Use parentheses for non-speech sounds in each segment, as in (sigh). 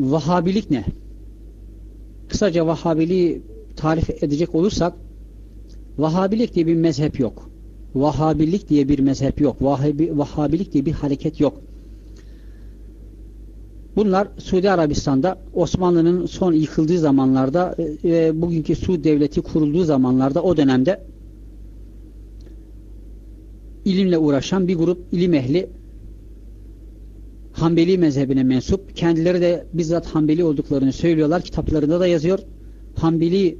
Vahabilik ne? Kısaca Vahabiliği tarif edecek olursak Vahabilik diye bir mezhep yok. Vahabilik diye bir mezhep yok. Vahabi, Vahabilik diye bir hareket yok. Bunlar Suudi Arabistan'da Osmanlı'nın son yıkıldığı zamanlarda ve e, bugünkü Suud Devleti kurulduğu zamanlarda o dönemde ilimle uğraşan bir grup ilim ehli Hanbeli mezhebine mensup. Kendileri de bizzat Hanbeli olduklarını söylüyorlar. Kitaplarında da yazıyor. Hanbeli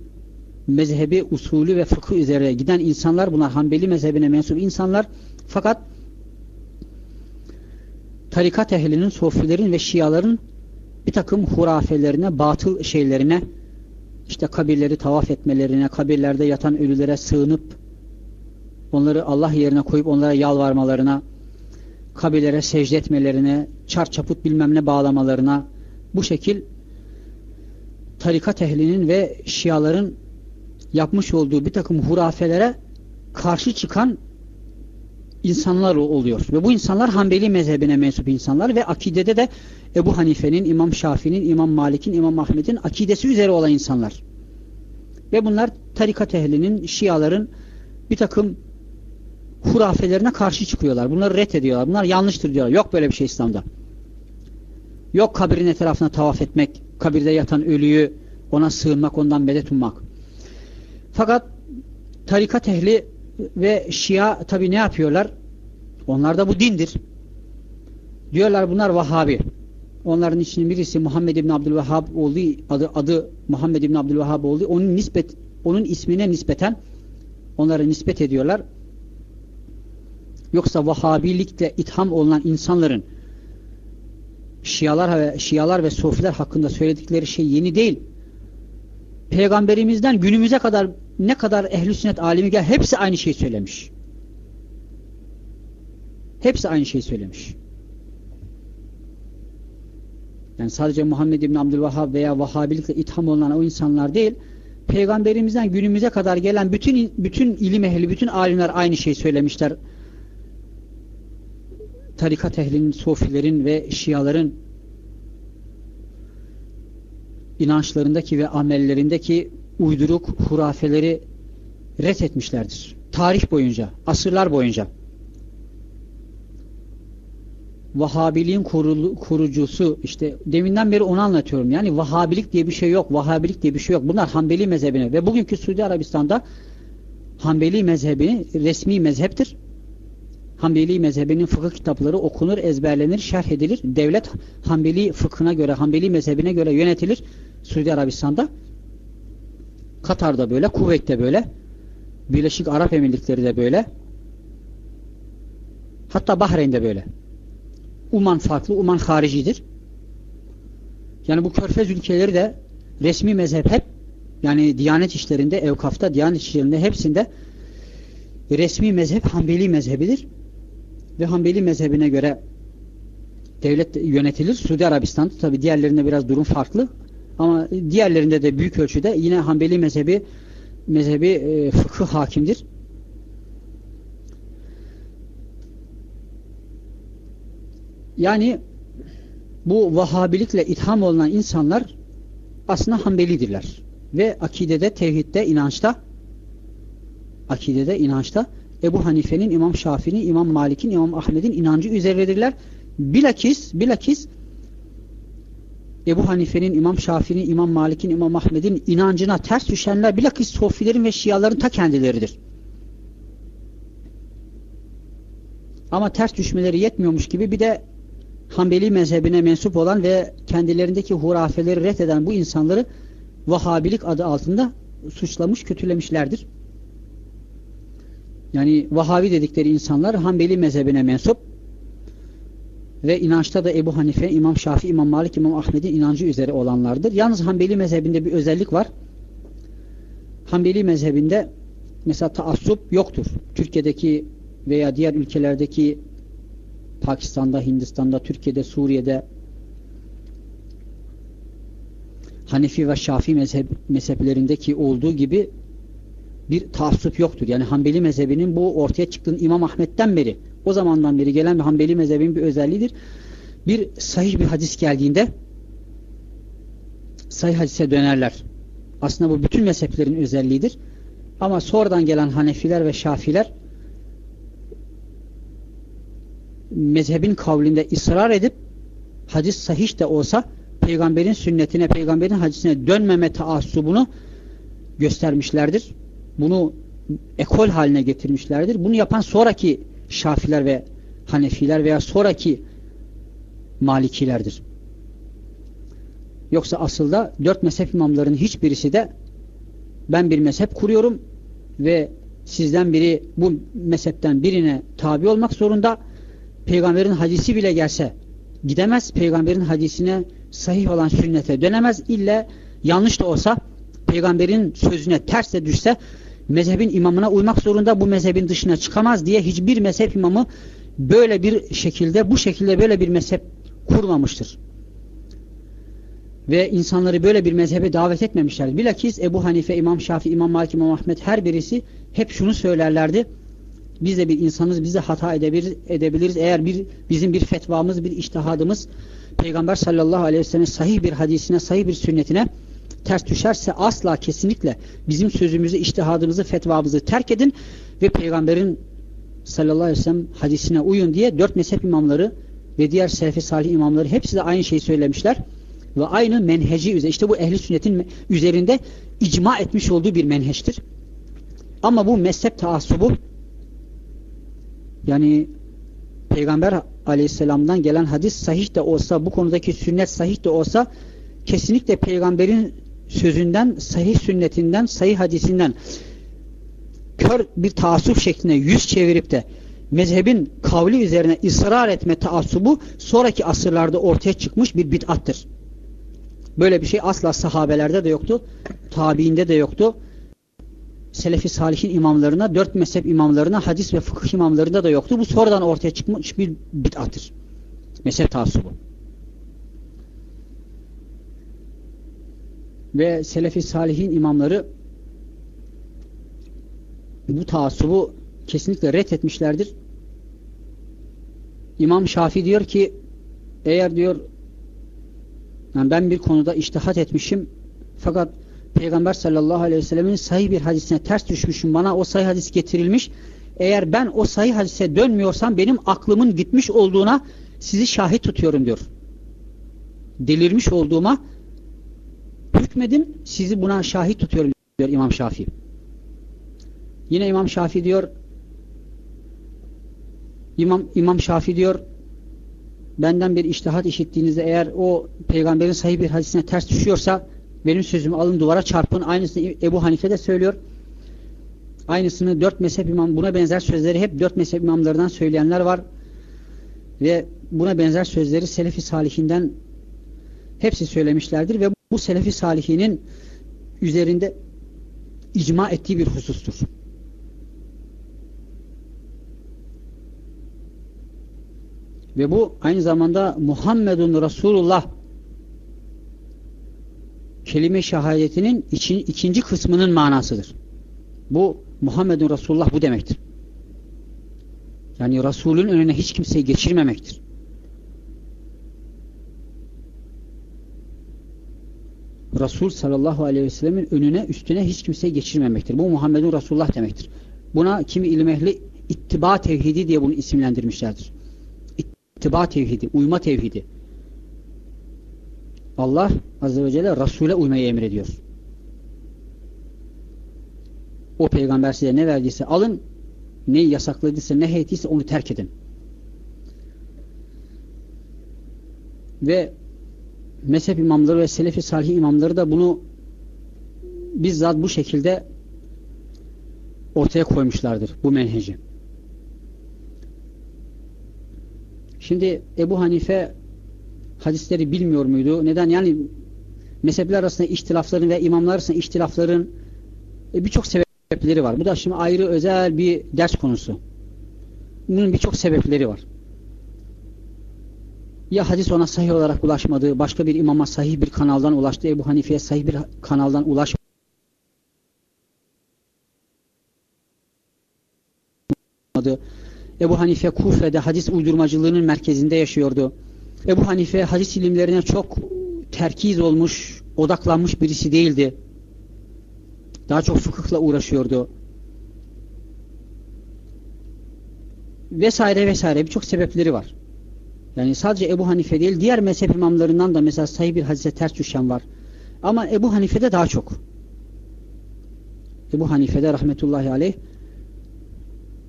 mezhebi, usulü ve fıkıh üzere giden insanlar bunlar Hanbeli mezhebine mensup insanlar. Fakat tarikat ehlinin, sofilerin ve şiaların bir takım hurafelerine, batıl şeylerine işte kabirleri tavaf etmelerine, kabirlerde yatan ölülere sığınıp onları Allah yerine koyup onlara yalvarmalarına kabirlere secde etmelerine, çarçaput bilmem ne bağlamalarına bu şekil tarikat ehlinin ve şiaların yapmış olduğu bir takım hurafelere karşı çıkan insanlar oluyor. Ve bu insanlar Hanbeli mezhebine mensup insanlar ve akidede de Ebu Hanife'nin, İmam Şafii'nin, İmam Malik'in, İmam Ahmet'in akidesi üzere olan insanlar. Ve bunlar tarikat ehlinin, şiaların bir takım hurafelerine karşı çıkıyorlar. Bunları ret ediyorlar. Bunlar yanlıştır diyorlar. Yok böyle bir şey İslam'da. Yok kabirin etrafına tavaf etmek, kabirde yatan ölüyü ona sığınmak, ondan medet ummak. Fakat tarikat ehli ve Şia tabi ne yapıyorlar? Onlar da bu dindir. Diyorlar bunlar Vahabi. Onların içinin birisi Muhammed İbn Abdülvehhab olduğu adı, adı Muhammed İbn Abdülvehhab olduğu onun nispet onun ismine nispeten onları nispet ediyorlar. Yoksa Vahabilikle itham olunan insanların Şialar ve Şialar ve Sofiler hakkında söyledikleri şey yeni değil. Peygamberimizden günümüze kadar ne kadar ehli sünnet alimi gel hepsi aynı şeyi söylemiş. Hepsi aynı şeyi söylemiş. Yani sadece Muhammed İbni Abdülvahhab veya Vahhabilikle itham olunan o insanlar değil, Peygamberimizden günümüze kadar gelen bütün bütün ilim ehli, bütün alimler aynı şeyi söylemişler tarikat ehlinin, sofilerin ve şiaların inançlarındaki ve amellerindeki uyduruk hurafeleri ret etmişlerdir. Tarih boyunca, asırlar boyunca. Vahabiliğin kurucusu işte deminden beri onu anlatıyorum. Yani Vahabilik diye bir şey yok. Vahabilik diye bir şey yok. Bunlar Hanbeli mezhebine ve bugünkü Suudi Arabistan'da Hanbeli mezhebi resmi mezheptir. Hanbeli mezhebinin fıkıh kitapları okunur, ezberlenir, şerh edilir. Devlet Hanbeli fıkhına göre, Hanbeli mezhebine göre yönetilir. Suudi Arabistan'da. Katar'da böyle, Kuveyt'te böyle. Birleşik Arap Emirlikleri de böyle. Hatta Bahreyn'de böyle. Uman farklı, Uman haricidir. Yani bu körfez ülkeleri de resmi mezhep hep yani Diyanet işlerinde, evkafta, Diyanet işlerinde hepsinde resmi mezhep Hanbeli mezhebidir ve Hanbeli mezhebine göre devlet yönetilir. Suudi Arabistan'da tabi diğerlerinde biraz durum farklı. Ama diğerlerinde de büyük ölçüde yine Hanbeli mezhebi mezhebi e, fıkıh hakimdir. Yani bu Vahabilikle itham olunan insanlar aslında Hanbelidirler. Ve akidede, tevhidde, inançta akidede, inançta Ebu Hanife'nin, İmam Şafii'nin, İmam Malik'in, İmam Ahmet'in inancı üzerindedirler. Bilakis, bilakis Ebu Hanife'nin, İmam Şafii'nin, İmam Malik'in, İmam Ahmet'in inancına ters düşenler bilakis sofilerin ve şiaların ta kendileridir. Ama ters düşmeleri yetmiyormuş gibi bir de Hanbeli mezhebine mensup olan ve kendilerindeki hurafeleri reddeden bu insanları Vahabilik adı altında suçlamış, kötülemişlerdir. Yani Vahabi dedikleri insanlar Hanbeli mezhebine mensup ve inançta da Ebu Hanife, İmam Şafii, İmam Malik, İmam Ahmet'in inancı üzere olanlardır. Yalnız Hanbeli mezhebinde bir özellik var. Hanbeli mezhebinde mesela taassup yoktur. Türkiye'deki veya diğer ülkelerdeki Pakistan'da, Hindistan'da, Türkiye'de, Suriye'de Hanefi ve mezhep, mezheplerindeki olduğu gibi bir taassup yoktur. Yani Hanbeli mezhebinin bu ortaya çıktığın İmam Ahmet'ten beri o zamandan beri gelen bir Hanbeli mezhebinin bir özelliğidir. Bir sahih bir hadis geldiğinde sahih hadise dönerler. Aslında bu bütün mezheplerin özelliğidir. Ama sonradan gelen Hanefiler ve Şafiler mezhebin kavlinde ısrar edip hadis sahih de olsa peygamberin sünnetine, peygamberin hadisine dönmeme taassubunu göstermişlerdir. Bunu ekol haline getirmişlerdir. Bunu yapan sonraki Şafiler ve Hanefiler veya sonraki Malikilerdir. Yoksa asılda dört mezhep imamlarının hiçbirisi de ben bir mezhep kuruyorum ve sizden biri bu mezhepten birine tabi olmak zorunda peygamberin hadisi bile gelse gidemez. Peygamberin hadisine sahih olan sünnete dönemez. İlle yanlış da olsa peygamberin sözüne ters de düşse mezhebin imamına uymak zorunda bu mezhebin dışına çıkamaz diye hiçbir mezhep imamı böyle bir şekilde bu şekilde böyle bir mezhep kurmamıştır. Ve insanları böyle bir mezhebe davet etmemişler. Bilakis Ebu Hanife, İmam Şafi, İmam Malik, İmam Ahmet her birisi hep şunu söylerlerdi. Biz de bir insanız, biz de hata edebiliriz. edebiliriz. Eğer bir bizim bir fetvamız, bir iştihadımız Peygamber sallallahu aleyhi ve sellem sahih bir hadisine, sahih bir sünnetine ters düşerse asla kesinlikle bizim sözümüzü, iştihadımızı, fetvamızı terk edin ve Peygamberin sallallahu aleyhi ve sellem hadisine uyun diye dört mezhep imamları ve diğer selefi salih imamları hepsi de aynı şeyi söylemişler. Ve aynı menheci üzerinde. işte bu ehli sünnetin üzerinde icma etmiş olduğu bir menheçtir. Ama bu mezhep taassubu yani Peygamber aleyhisselamdan gelen hadis sahih de olsa bu konudaki sünnet sahih de olsa kesinlikle peygamberin sözünden, sahih sünnetinden, sahih hadisinden kör bir taassup şeklinde yüz çevirip de mezhebin kavli üzerine ısrar etme taassubu sonraki asırlarda ortaya çıkmış bir bid'attır. Böyle bir şey asla sahabelerde de yoktu, tabiinde de yoktu. Selefi salihin imamlarına, dört mezhep imamlarına, hadis ve fıkıh imamlarında da yoktu. Bu sonradan ortaya çıkmış bir bid'attır. Mezhep taassubu. Ve selefi salihin imamları bu taassubu kesinlikle reddetmişlerdir. İmam Şafi diyor ki eğer diyor yani ben bir konuda iştihat etmişim fakat Peygamber sallallahu aleyhi ve sellemin sahih bir hadisine ters düşmüşüm. Bana o sahih hadis getirilmiş. Eğer ben o sahih hadise dönmüyorsam benim aklımın gitmiş olduğuna sizi şahit tutuyorum diyor. Delirmiş olduğuma hükmedim sizi buna şahit tutuyorum diyor İmam Şafii. Yine İmam Şafii diyor İmam, İmam Şafii diyor benden bir iştihat işittiğinizde eğer o peygamberin sahih bir hadisine ters düşüyorsa benim sözümü alın duvara çarpın. Aynısını Ebu Hanife de söylüyor. Aynısını dört mezhep imam buna benzer sözleri hep dört mezhep imamlarından söyleyenler var. Ve buna benzer sözleri Selefi Salihinden hepsi söylemişlerdir ve bu Selefi Salihinin üzerinde icma ettiği bir husustur. Ve bu aynı zamanda Muhammedun Resulullah kelime şehadetinin için, ikinci kısmının manasıdır. Bu Muhammedun Resulullah bu demektir. Yani Resulün önüne hiç kimseyi geçirmemektir. Resul sallallahu aleyhi ve sellemin önüne üstüne hiç kimseyi geçirmemektir. Bu Muhammedun Resulullah demektir. Buna kimi ilim ehli ittiba tevhidi diye bunu isimlendirmişlerdir. İttiba tevhidi, uyma tevhidi. Allah Azze ve Celle Resul'e uymayı emrediyor. O peygamber size ne verdiyse alın, neyi yasakladıysa, ne heytiyse onu terk edin. Ve mezhep imamları ve selefi salih imamları da bunu bizzat bu şekilde ortaya koymuşlardır bu menheci. Şimdi Ebu Hanife hadisleri bilmiyor muydu? Neden? Yani mezhepler arasında ihtilafların ve imamlar arasında ihtilafların e, birçok sebepleri var. Bu da şimdi ayrı özel bir ders konusu. Bunun birçok sebepleri var. Ya hadis ona sahih olarak ulaşmadı, başka bir imama sahih bir kanaldan ulaştı, Ebu Hanife'ye sahih bir kanaldan ulaşmadı. Ebu Hanife Kufe'de hadis uydurmacılığının merkezinde yaşıyordu. Ebu Hanife hadis ilimlerine çok terkiz olmuş, odaklanmış birisi değildi. Daha çok fıkıhla uğraşıyordu. Vesaire vesaire birçok sebepleri var. Yani sadece Ebu Hanife değil diğer mezhep imamlarından da mesela sahih bir hadise ters düşen var. Ama Ebu Hanife'de daha çok. Ebu Hanife'de rahmetullahi aleyh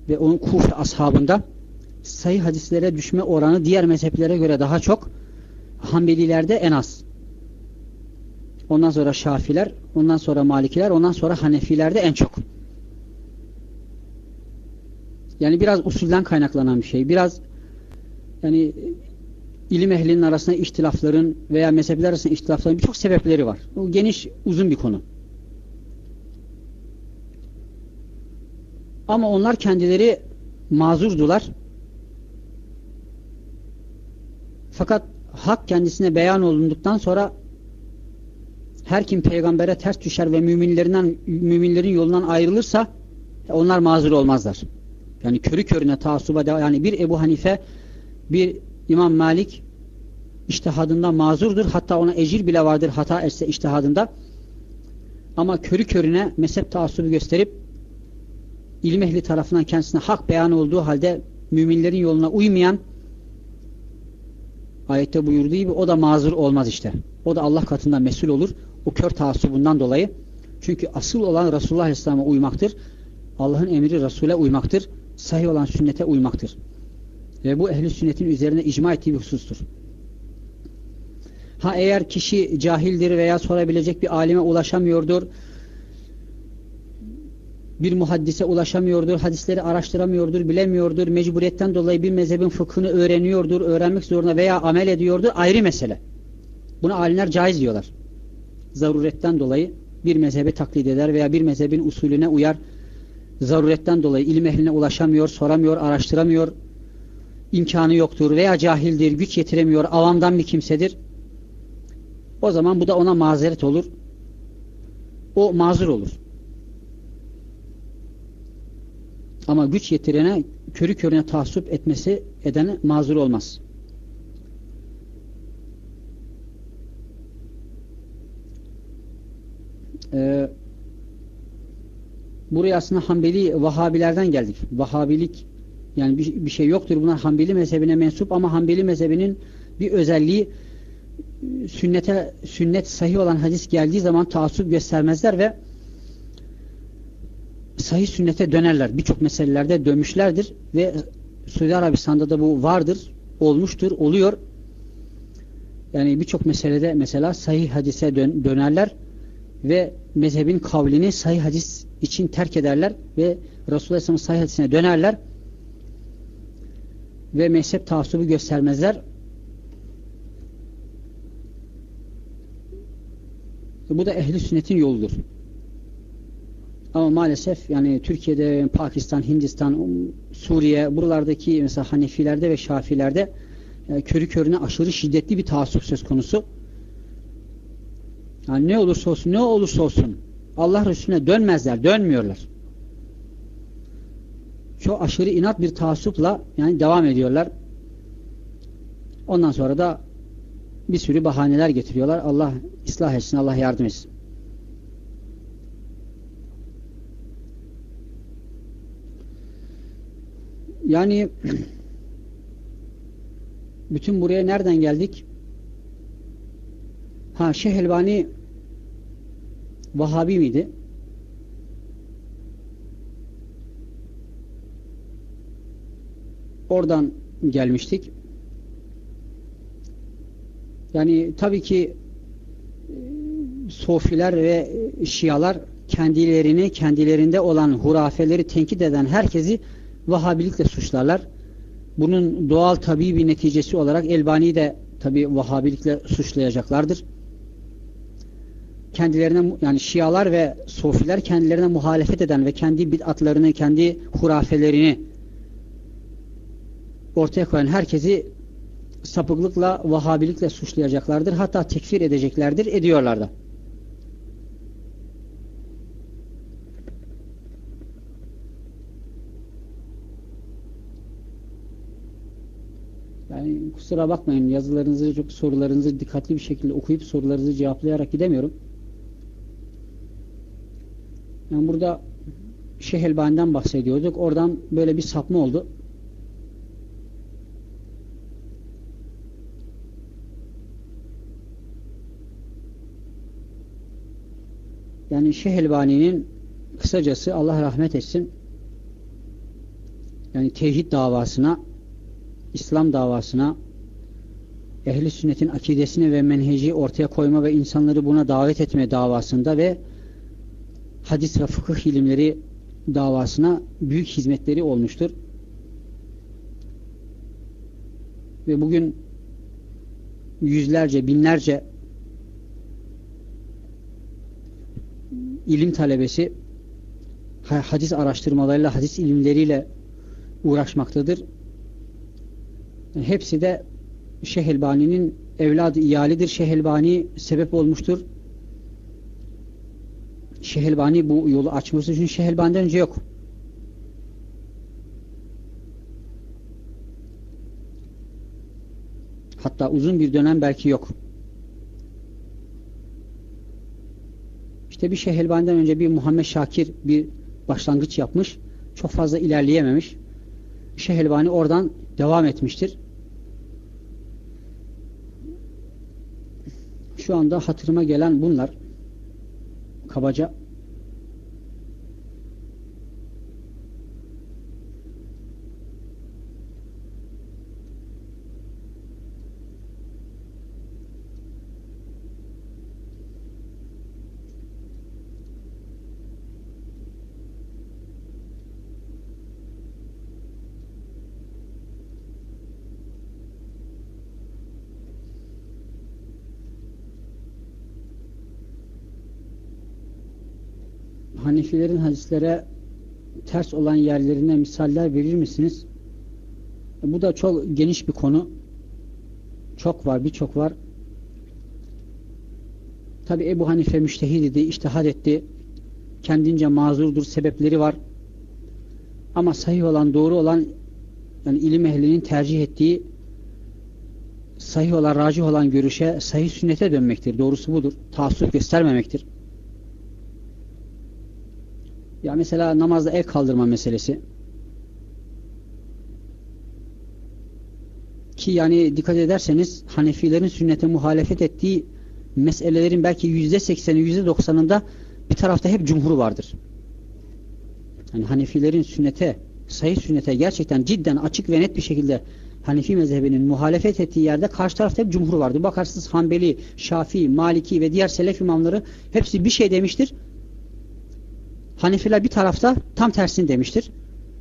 ve onun Kufe ashabında sayı hadislere düşme oranı diğer mezheplere göre daha çok. Hanbelilerde en az. Ondan sonra Şafiler, ondan sonra Malikiler, ondan sonra Hanefilerde en çok. Yani biraz usulden kaynaklanan bir şey. Biraz yani ilim ehlinin arasında ihtilafların veya mezhepler arasında ihtilafların birçok sebepleri var. Bu geniş, uzun bir konu. Ama onlar kendileri mazurdular. Fakat hak kendisine beyan olunduktan sonra her kim peygambere ters düşer ve müminlerinden müminlerin yolundan ayrılırsa onlar mazur olmazlar. Yani körü körüne taassuba yani bir Ebu Hanife bir İmam Malik iştihadında mazurdur. Hatta ona ecir bile vardır hata etse iştihadında. Ama körü körüne mezhep taassubu gösterip ilim ehli tarafından kendisine hak beyan olduğu halde müminlerin yoluna uymayan ayette buyurduğu gibi o da mazur olmaz işte. O da Allah katında mesul olur. O kör taassubundan dolayı. Çünkü asıl olan Resulullah Aleyhisselam'a uymaktır. Allah'ın emri Resul'e uymaktır. Sahih olan sünnete uymaktır. Ve bu ehli sünnetin üzerine icma ettiği bir husustur. Ha eğer kişi cahildir veya sorabilecek bir alime ulaşamıyordur, bir muhaddise ulaşamıyordur, hadisleri araştıramıyordur, bilemiyordur, mecburiyetten dolayı bir mezhebin fıkhını öğreniyordur, öğrenmek zorunda veya amel ediyordur, ayrı mesele. Buna alimler caiz diyorlar. Zaruretten dolayı bir mezhebe taklit eder veya bir mezhebin usulüne uyar, zaruretten dolayı ilim ehline ulaşamıyor, soramıyor, araştıramıyor, imkanı yoktur veya cahildir, güç yetiremiyor, avamdan bir kimsedir. O zaman bu da ona mazeret olur. O mazur olur. Ama güç yetirene körü körüne tahsup etmesi edene mazur olmaz. Ee, buraya aslında Hanbeli Vahabilerden geldik. Vahabilik yani bir, bir şey yoktur. Bunlar Hanbeli mezhebine mensup ama Hanbeli mezhebinin bir özelliği sünnete sünnet sahih olan hadis geldiği zaman taassup göstermezler ve sahih sünnete dönerler. Birçok meselelerde dönmüşlerdir ve Suudi Arabistan'da da bu vardır, olmuştur, oluyor. Yani birçok meselede mesela sahih hadise dön dönerler ve mezhebin kavlini sahih hadis için terk ederler ve Resulullah Aleyhisselam'ın sahih hadisine dönerler ve mezhep taassubu göstermezler. Bu da ehli sünnetin yoludur. Ama maalesef yani Türkiye'de, Pakistan, Hindistan, Suriye buralardaki mesela Hanefilerde ve Şafilerde yani e, körü körüne aşırı şiddetli bir taassup söz konusu. Yani ne olursa olsun, ne olursa olsun Allah Resulüne dönmezler, dönmüyorlar. Çok aşırı inat bir taassupla yani devam ediyorlar. Ondan sonra da bir sürü bahaneler getiriyorlar. Allah ıslah etsin, Allah yardım etsin. Yani (clears throat) bütün buraya nereden geldik? Ha Şeyh Elbani Vahabi miydi? Oradan gelmiştik. Yani tabii ki e, Sofiler ve Şialar kendilerini kendilerinde olan hurafeleri tenkit eden herkesi Vahabilikle suçlarlar. Bunun doğal tabii bir neticesi olarak Elbani'yi de tabi Vahabilikle suçlayacaklardır. Kendilerine yani Şialar ve Sofiler kendilerine muhalefet eden ve kendi bid'atlarını, kendi hurafelerini ortaya koyan herkesi sapıklıkla, Vahabilikle suçlayacaklardır. Hatta tekfir edeceklerdir, ediyorlar da. kusura bakmayın yazılarınızı çok sorularınızı dikkatli bir şekilde okuyup sorularınızı cevaplayarak gidemiyorum. Yani burada Şeyh Elbani'den bahsediyorduk. Oradan böyle bir sapma oldu. Yani Şeyh Elbani'nin kısacası Allah rahmet etsin yani tevhid davasına İslam davasına ehli sünnetin akidesini ve menheci ortaya koyma ve insanları buna davet etme davasında ve hadis ve fıkıh ilimleri davasına büyük hizmetleri olmuştur. Ve bugün yüzlerce, binlerce ilim talebesi hadis araştırmalarıyla, hadis ilimleriyle uğraşmaktadır. Hepsi de Şehelbani'nin evladı iyalidir. Şehelbani sebep olmuştur. Şehelbani bu yolu açması için Şehelbani'den önce yok. Hatta uzun bir dönem belki yok. İşte bir Şehelbani'den önce bir Muhammed Şakir bir başlangıç yapmış. Çok fazla ilerleyememiş. Şehelbani oradan devam etmiştir. Şu anda hatırıma gelen bunlar kabaca Hanefilerin hadislere ters olan yerlerine misaller verir misiniz? Bu da çok geniş bir konu. Çok var, birçok var. Tabi Ebu Hanife müştehid idi, iştihad etti. Kendince mazurdur, sebepleri var. Ama sahih olan, doğru olan yani ilim ehlinin tercih ettiği sahih olan, racih olan görüşe, sahih sünnete dönmektir. Doğrusu budur. Taassup göstermemektir. Ya mesela namazda el kaldırma meselesi. Ki yani dikkat ederseniz Hanefilerin sünnete muhalefet ettiği meselelerin belki yüzde sekseni, yüzde doksanında bir tarafta hep cumhur vardır. Yani Hanefilerin sünnete, sahih sünnete gerçekten cidden açık ve net bir şekilde Hanefi mezhebinin muhalefet ettiği yerde karşı tarafta hep cumhur vardır. Bakarsınız Hanbeli, Şafii, Maliki ve diğer selef imamları hepsi bir şey demiştir. Hanefiler bir tarafta tam tersini demiştir.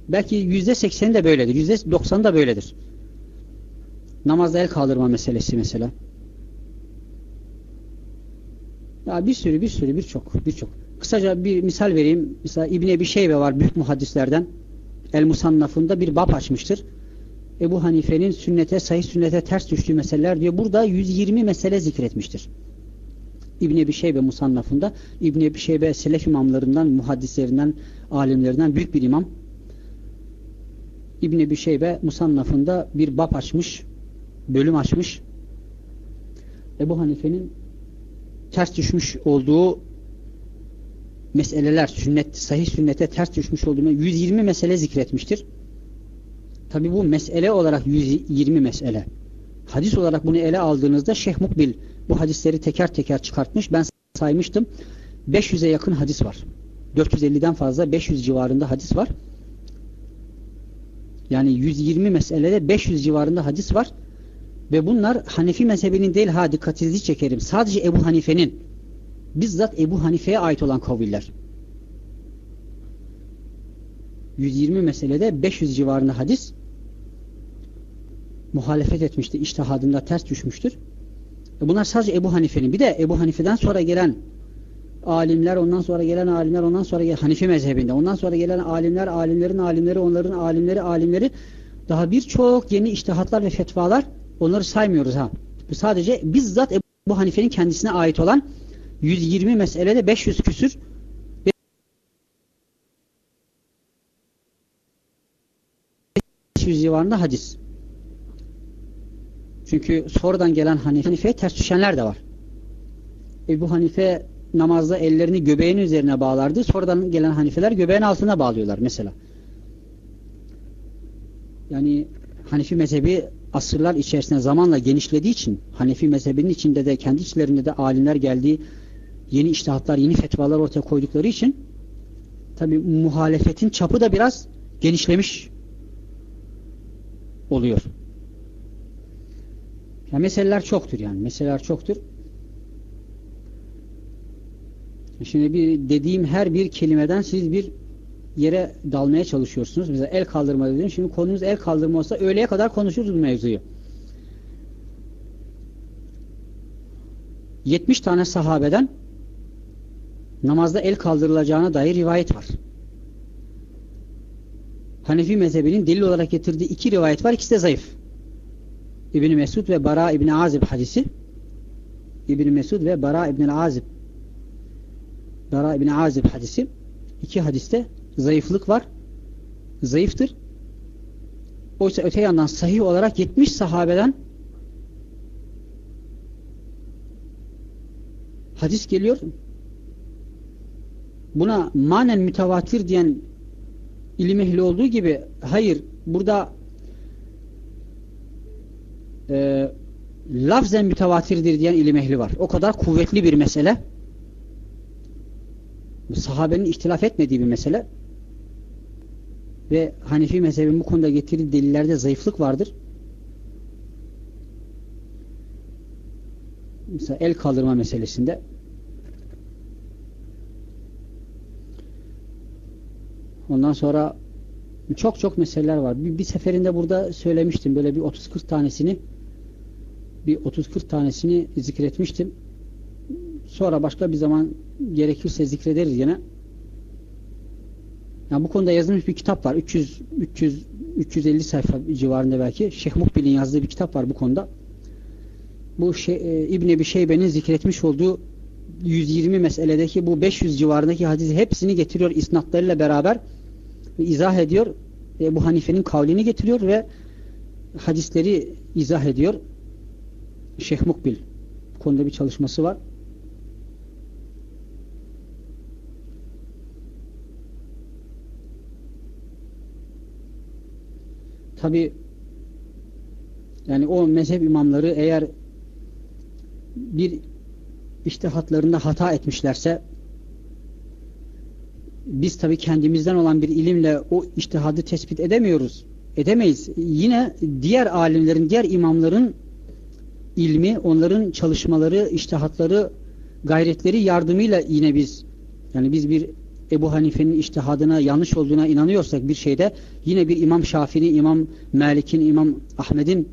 Belki yüzde sekseni de böyledir. Yüzde doksanı da böyledir. Namazda el kaldırma meselesi mesela. Ya bir sürü bir sürü birçok birçok. Kısaca bir misal vereyim. Mesela İbn Ebi Şeybe var büyük muhaddislerden. El Musannaf'ında bir bab açmıştır. Ebu Hanife'nin sünnete, sahih sünnete ters düştüğü meseleler diyor. Burada 120 mesele zikretmiştir. İbn Ebi Şeybe musannafında İbn Ebi Şeybe selef imamlarından, muhaddislerinden, alimlerinden büyük bir imam. İbn Ebi Şeybe musannafında bir bab açmış, bölüm açmış. Ebu Hanife'nin ters düşmüş olduğu meseleler, sünnet, sahih sünnete ters düşmüş olduğu 120 mesele zikretmiştir. Tabi bu mesele olarak 120 mesele. Hadis olarak bunu ele aldığınızda Şeyh Mukbil bu hadisleri teker teker çıkartmış. Ben saymıştım. 500'e yakın hadis var. 450'den fazla 500 civarında hadis var. Yani 120 meselede 500 civarında hadis var. Ve bunlar Hanefi mezhebinin değil ha dikkatinizi çekerim. Sadece Ebu Hanife'nin bizzat Ebu Hanife'ye ait olan kaviller. 120 meselede 500 civarında hadis muhalefet etmişti. İçtihadında ters düşmüştür. E bunlar sadece Ebu Hanife'nin. Bir de Ebu Hanife'den sonra gelen alimler, ondan sonra gelen alimler, ondan sonra gelen Hanifi mezhebinde, ondan sonra gelen alimler, alimlerin alimleri, onların alimleri, alimleri daha birçok yeni iştihatlar ve fetvalar onları saymıyoruz ha. Bu sadece bizzat Ebu Hanife'nin kendisine ait olan 120 meselede 500 küsür 500 civarında hadis. Çünkü sonradan gelen Hanife'ye ters düşenler de var. Ebu Hanife namazda ellerini göbeğin üzerine bağlardı. Sonradan gelen Hanifeler göbeğin altına bağlıyorlar mesela. Yani Hanefi mezhebi asırlar içerisinde zamanla genişlediği için Hanefi mezhebinin içinde de kendi içlerinde de alimler geldiği yeni iştihatlar, yeni fetvalar ortaya koydukları için tabi muhalefetin çapı da biraz genişlemiş oluyor. Ya meseleler çoktur yani. Meseleler çoktur. Şimdi bir dediğim her bir kelimeden siz bir yere dalmaya çalışıyorsunuz. Mesela el kaldırma dedim. Şimdi konumuz el kaldırma olsa öğleye kadar konuşuruz bu mevzuyu. 70 tane sahabeden namazda el kaldırılacağına dair rivayet var. Hanefi mezhebinin delil olarak getirdiği iki rivayet var. İkisi de zayıf. İbni Mesud ve Bara İbni Azib hadisi. İbni Mesud ve Bara İbni Azib Bara İbni Azib hadisi. İki hadiste zayıflık var. Zayıftır. Oysa öte yandan sahih olarak 70 sahabeden hadis geliyor. Buna manen mütevatir diyen ilim ehli olduğu gibi hayır burada e, lafzen mütevatirdir diyen ilim ehli var. O kadar kuvvetli bir mesele. Sahabenin ihtilaf etmediği bir mesele. Ve Hanefi mezhebin bu konuda getirdiği delillerde zayıflık vardır. Mesela el kaldırma meselesinde ondan sonra çok çok meseleler var. Bir, bir seferinde burada söylemiştim. Böyle bir 30-40 tanesini bir 30-40 tanesini zikretmiştim. Sonra başka bir zaman gerekirse zikrederiz yine. Yani bu konuda yazılmış bir kitap var. 300 300 350 sayfa civarında belki. Şeyh Mukbil'in yazdığı bir kitap var bu konuda. Bu şey, e, İbn Şeybe'nin zikretmiş olduğu 120 meseledeki bu 500 civarındaki hadisi hepsini getiriyor isnatlarıyla beraber izah ediyor. E, bu Hanife'nin kavlini getiriyor ve hadisleri izah ediyor. Şeyh Mukbil bu konuda bir çalışması var. Tabi yani o mezhep imamları eğer bir iştihatlarında hata etmişlerse biz tabi kendimizden olan bir ilimle o iştihadı tespit edemiyoruz. Edemeyiz. Yine diğer alimlerin, diğer imamların ilmi, onların çalışmaları, iştihatları, gayretleri yardımıyla yine biz yani biz bir Ebu Hanife'nin iştihadına yanlış olduğuna inanıyorsak bir şeyde yine bir İmam Şafii'nin, İmam Malik'in, İmam Ahmet'in,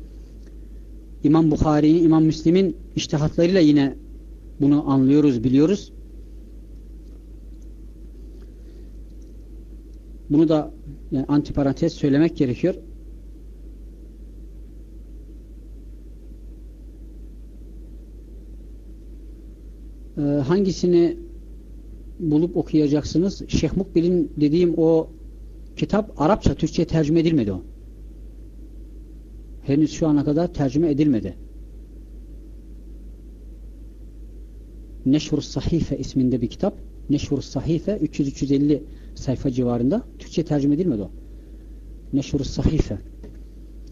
İmam Bukhari'nin, İmam Müslim'in iştihatlarıyla yine bunu anlıyoruz, biliyoruz. Bunu da yani antiparantez söylemek gerekiyor. Ee, hangisini bulup okuyacaksınız? Şeyh Mukbil'in dediğim o kitap Arapça, Türkçe tercüme edilmedi o. Henüz şu ana kadar tercüme edilmedi. Neşrus Sahife isminde bir kitap. Neşrus Sahife 300-350 sayfa civarında. Türkçe tercüme edilmedi o. Neşrus Sahife.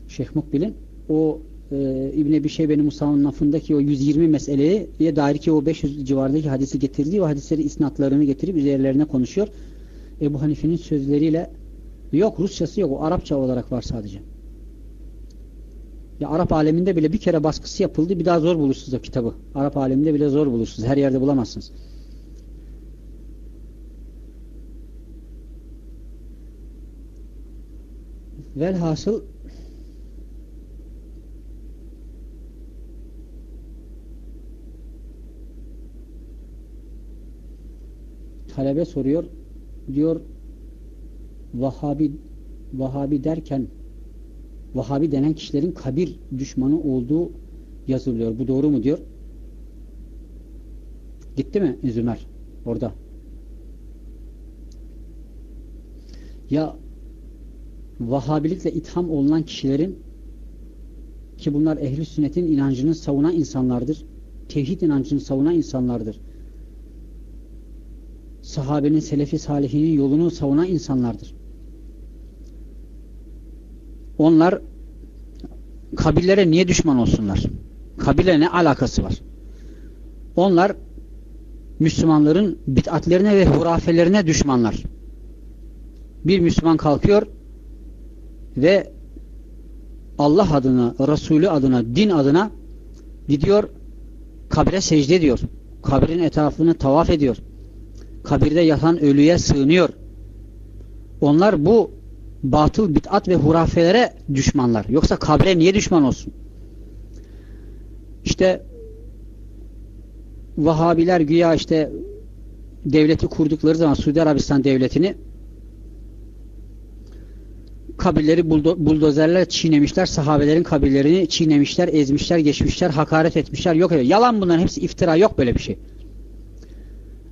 Şeyh Mukbil'in o e, İbn Ebi Şeybe'nin Musa'nın lafındaki o 120 meseleye dair ki o 500 civarındaki hadisi getirdiği o hadisleri isnatlarını getirip üzerlerine konuşuyor. Ebu Hanife'nin sözleriyle yok Rusçası yok o Arapça olarak var sadece. Ya Arap aleminde bile bir kere baskısı yapıldı bir daha zor bulursunuz o kitabı. Arap aleminde bile zor bulursunuz. Her yerde bulamazsınız. Velhasıl talebe soruyor. Diyor Vahabi Vahabi derken Vahabi denen kişilerin kabir düşmanı olduğu yazılıyor. Bu doğru mu diyor. Gitti mi Zümer orada? Ya Vahabilikle itham olunan kişilerin ki bunlar ehli sünnetin inancını savunan insanlardır. Tevhid inancını savunan insanlardır. Sahabenin, selefi salihinin yolunu savunan insanlardır. Onlar kabirlere niye düşman olsunlar? Kabile ne alakası var? Onlar Müslümanların bid'atlerine ve hurafelerine düşmanlar. Bir Müslüman kalkıyor ve Allah adına, Resulü adına, din adına gidiyor kabre secde ediyor. Kabrin etrafını tavaf ediyor. Kabirde yatan ölüye sığınıyor. Onlar bu batıl bid'at ve hurafelere düşmanlar. Yoksa kabre niye düşman olsun? İşte Vahabiler güya işte devleti kurdukları zaman Suudi Arabistan devletini kabirleri buldo buldozerler çiğnemişler, sahabelerin kabirlerini çiğnemişler, ezmişler, geçmişler, hakaret etmişler. Yok öyle. Yalan bunların hepsi iftira. Yok böyle bir şey.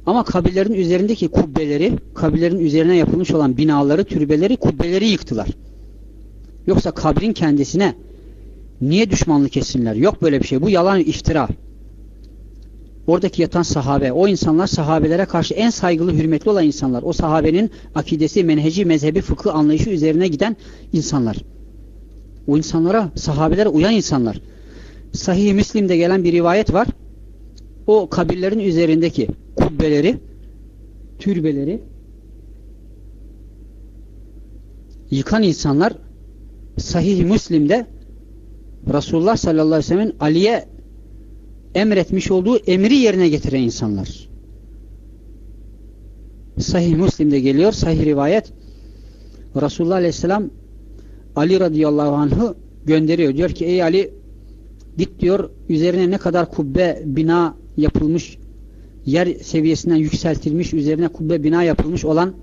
Ama kabirlerin üzerindeki kubbeleri, kabirlerin üzerine yapılmış olan binaları, türbeleri, kubbeleri yıktılar. Yoksa kabrin kendisine niye düşmanlık etsinler? Yok böyle bir şey. Bu yalan iftira. Oradaki yatan sahabe, o insanlar sahabelere karşı en saygılı, hürmetli olan insanlar. O sahabenin akidesi, menheci, mezhebi, fıkıh anlayışı üzerine giden insanlar. O insanlara, sahabelere uyan insanlar. Sahih-i Müslim'de gelen bir rivayet var. O kabirlerin üzerindeki kubbeleri, türbeleri yıkan insanlar Sahih-i Müslim'de Resulullah sallallahu aleyhi ve sellem'in Ali'ye emretmiş olduğu emri yerine getiren insanlar. Sahih Müslim'de geliyor, sahih rivayet. Resulullah Aleyhisselam Ali radıyallahu anh'ı gönderiyor. Diyor ki ey Ali git diyor üzerine ne kadar kubbe bina yapılmış yer seviyesinden yükseltilmiş üzerine kubbe bina yapılmış olan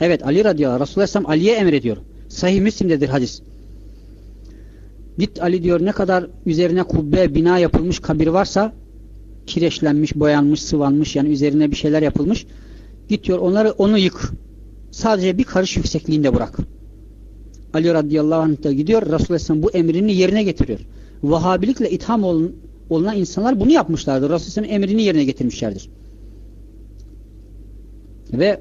evet Ali radıyallahu anh Resulullah Aleyhisselam Ali'ye emrediyor. Sahih Müslim'dedir hadis. Git Ali diyor ne kadar üzerine kubbe bina yapılmış kabir varsa kireçlenmiş, boyanmış, sıvanmış yani üzerine bir şeyler yapılmış. Git diyor onları onu yık. Sadece bir karış yüksekliğinde bırak. Ali radıyallahu anh da gidiyor. Resulullah bu emrini yerine getiriyor. Vahabilikle itham olun, olunan insanlar bunu yapmışlardır. Resulullah emrini yerine getirmişlerdir. Ve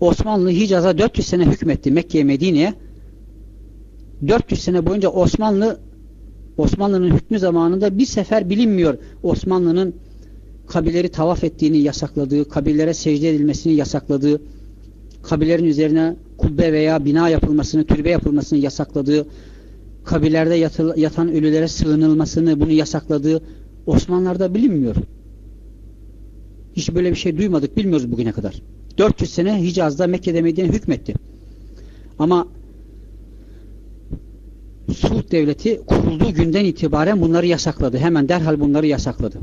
Osmanlı Hicaz'a 400 sene hükmetti Mekke'ye Medine'ye 400 sene boyunca Osmanlı Osmanlı'nın hükmü zamanında bir sefer bilinmiyor Osmanlı'nın kabileri tavaf ettiğini yasakladığı, kabirlere secde edilmesini yasakladığı, kabirlerin üzerine kubbe veya bina yapılmasını, türbe yapılmasını yasakladığı, kabirlerde yatan ölülere sığınılmasını, bunu yasakladığı Osmanlılar'da bilinmiyor. Hiç böyle bir şey duymadık, bilmiyoruz bugüne kadar. 400 sene Hicaz'da Mekke'de Medine hükmetti. Ama Suud devleti kurulduğu günden itibaren bunları yasakladı. Hemen derhal bunları yasakladı.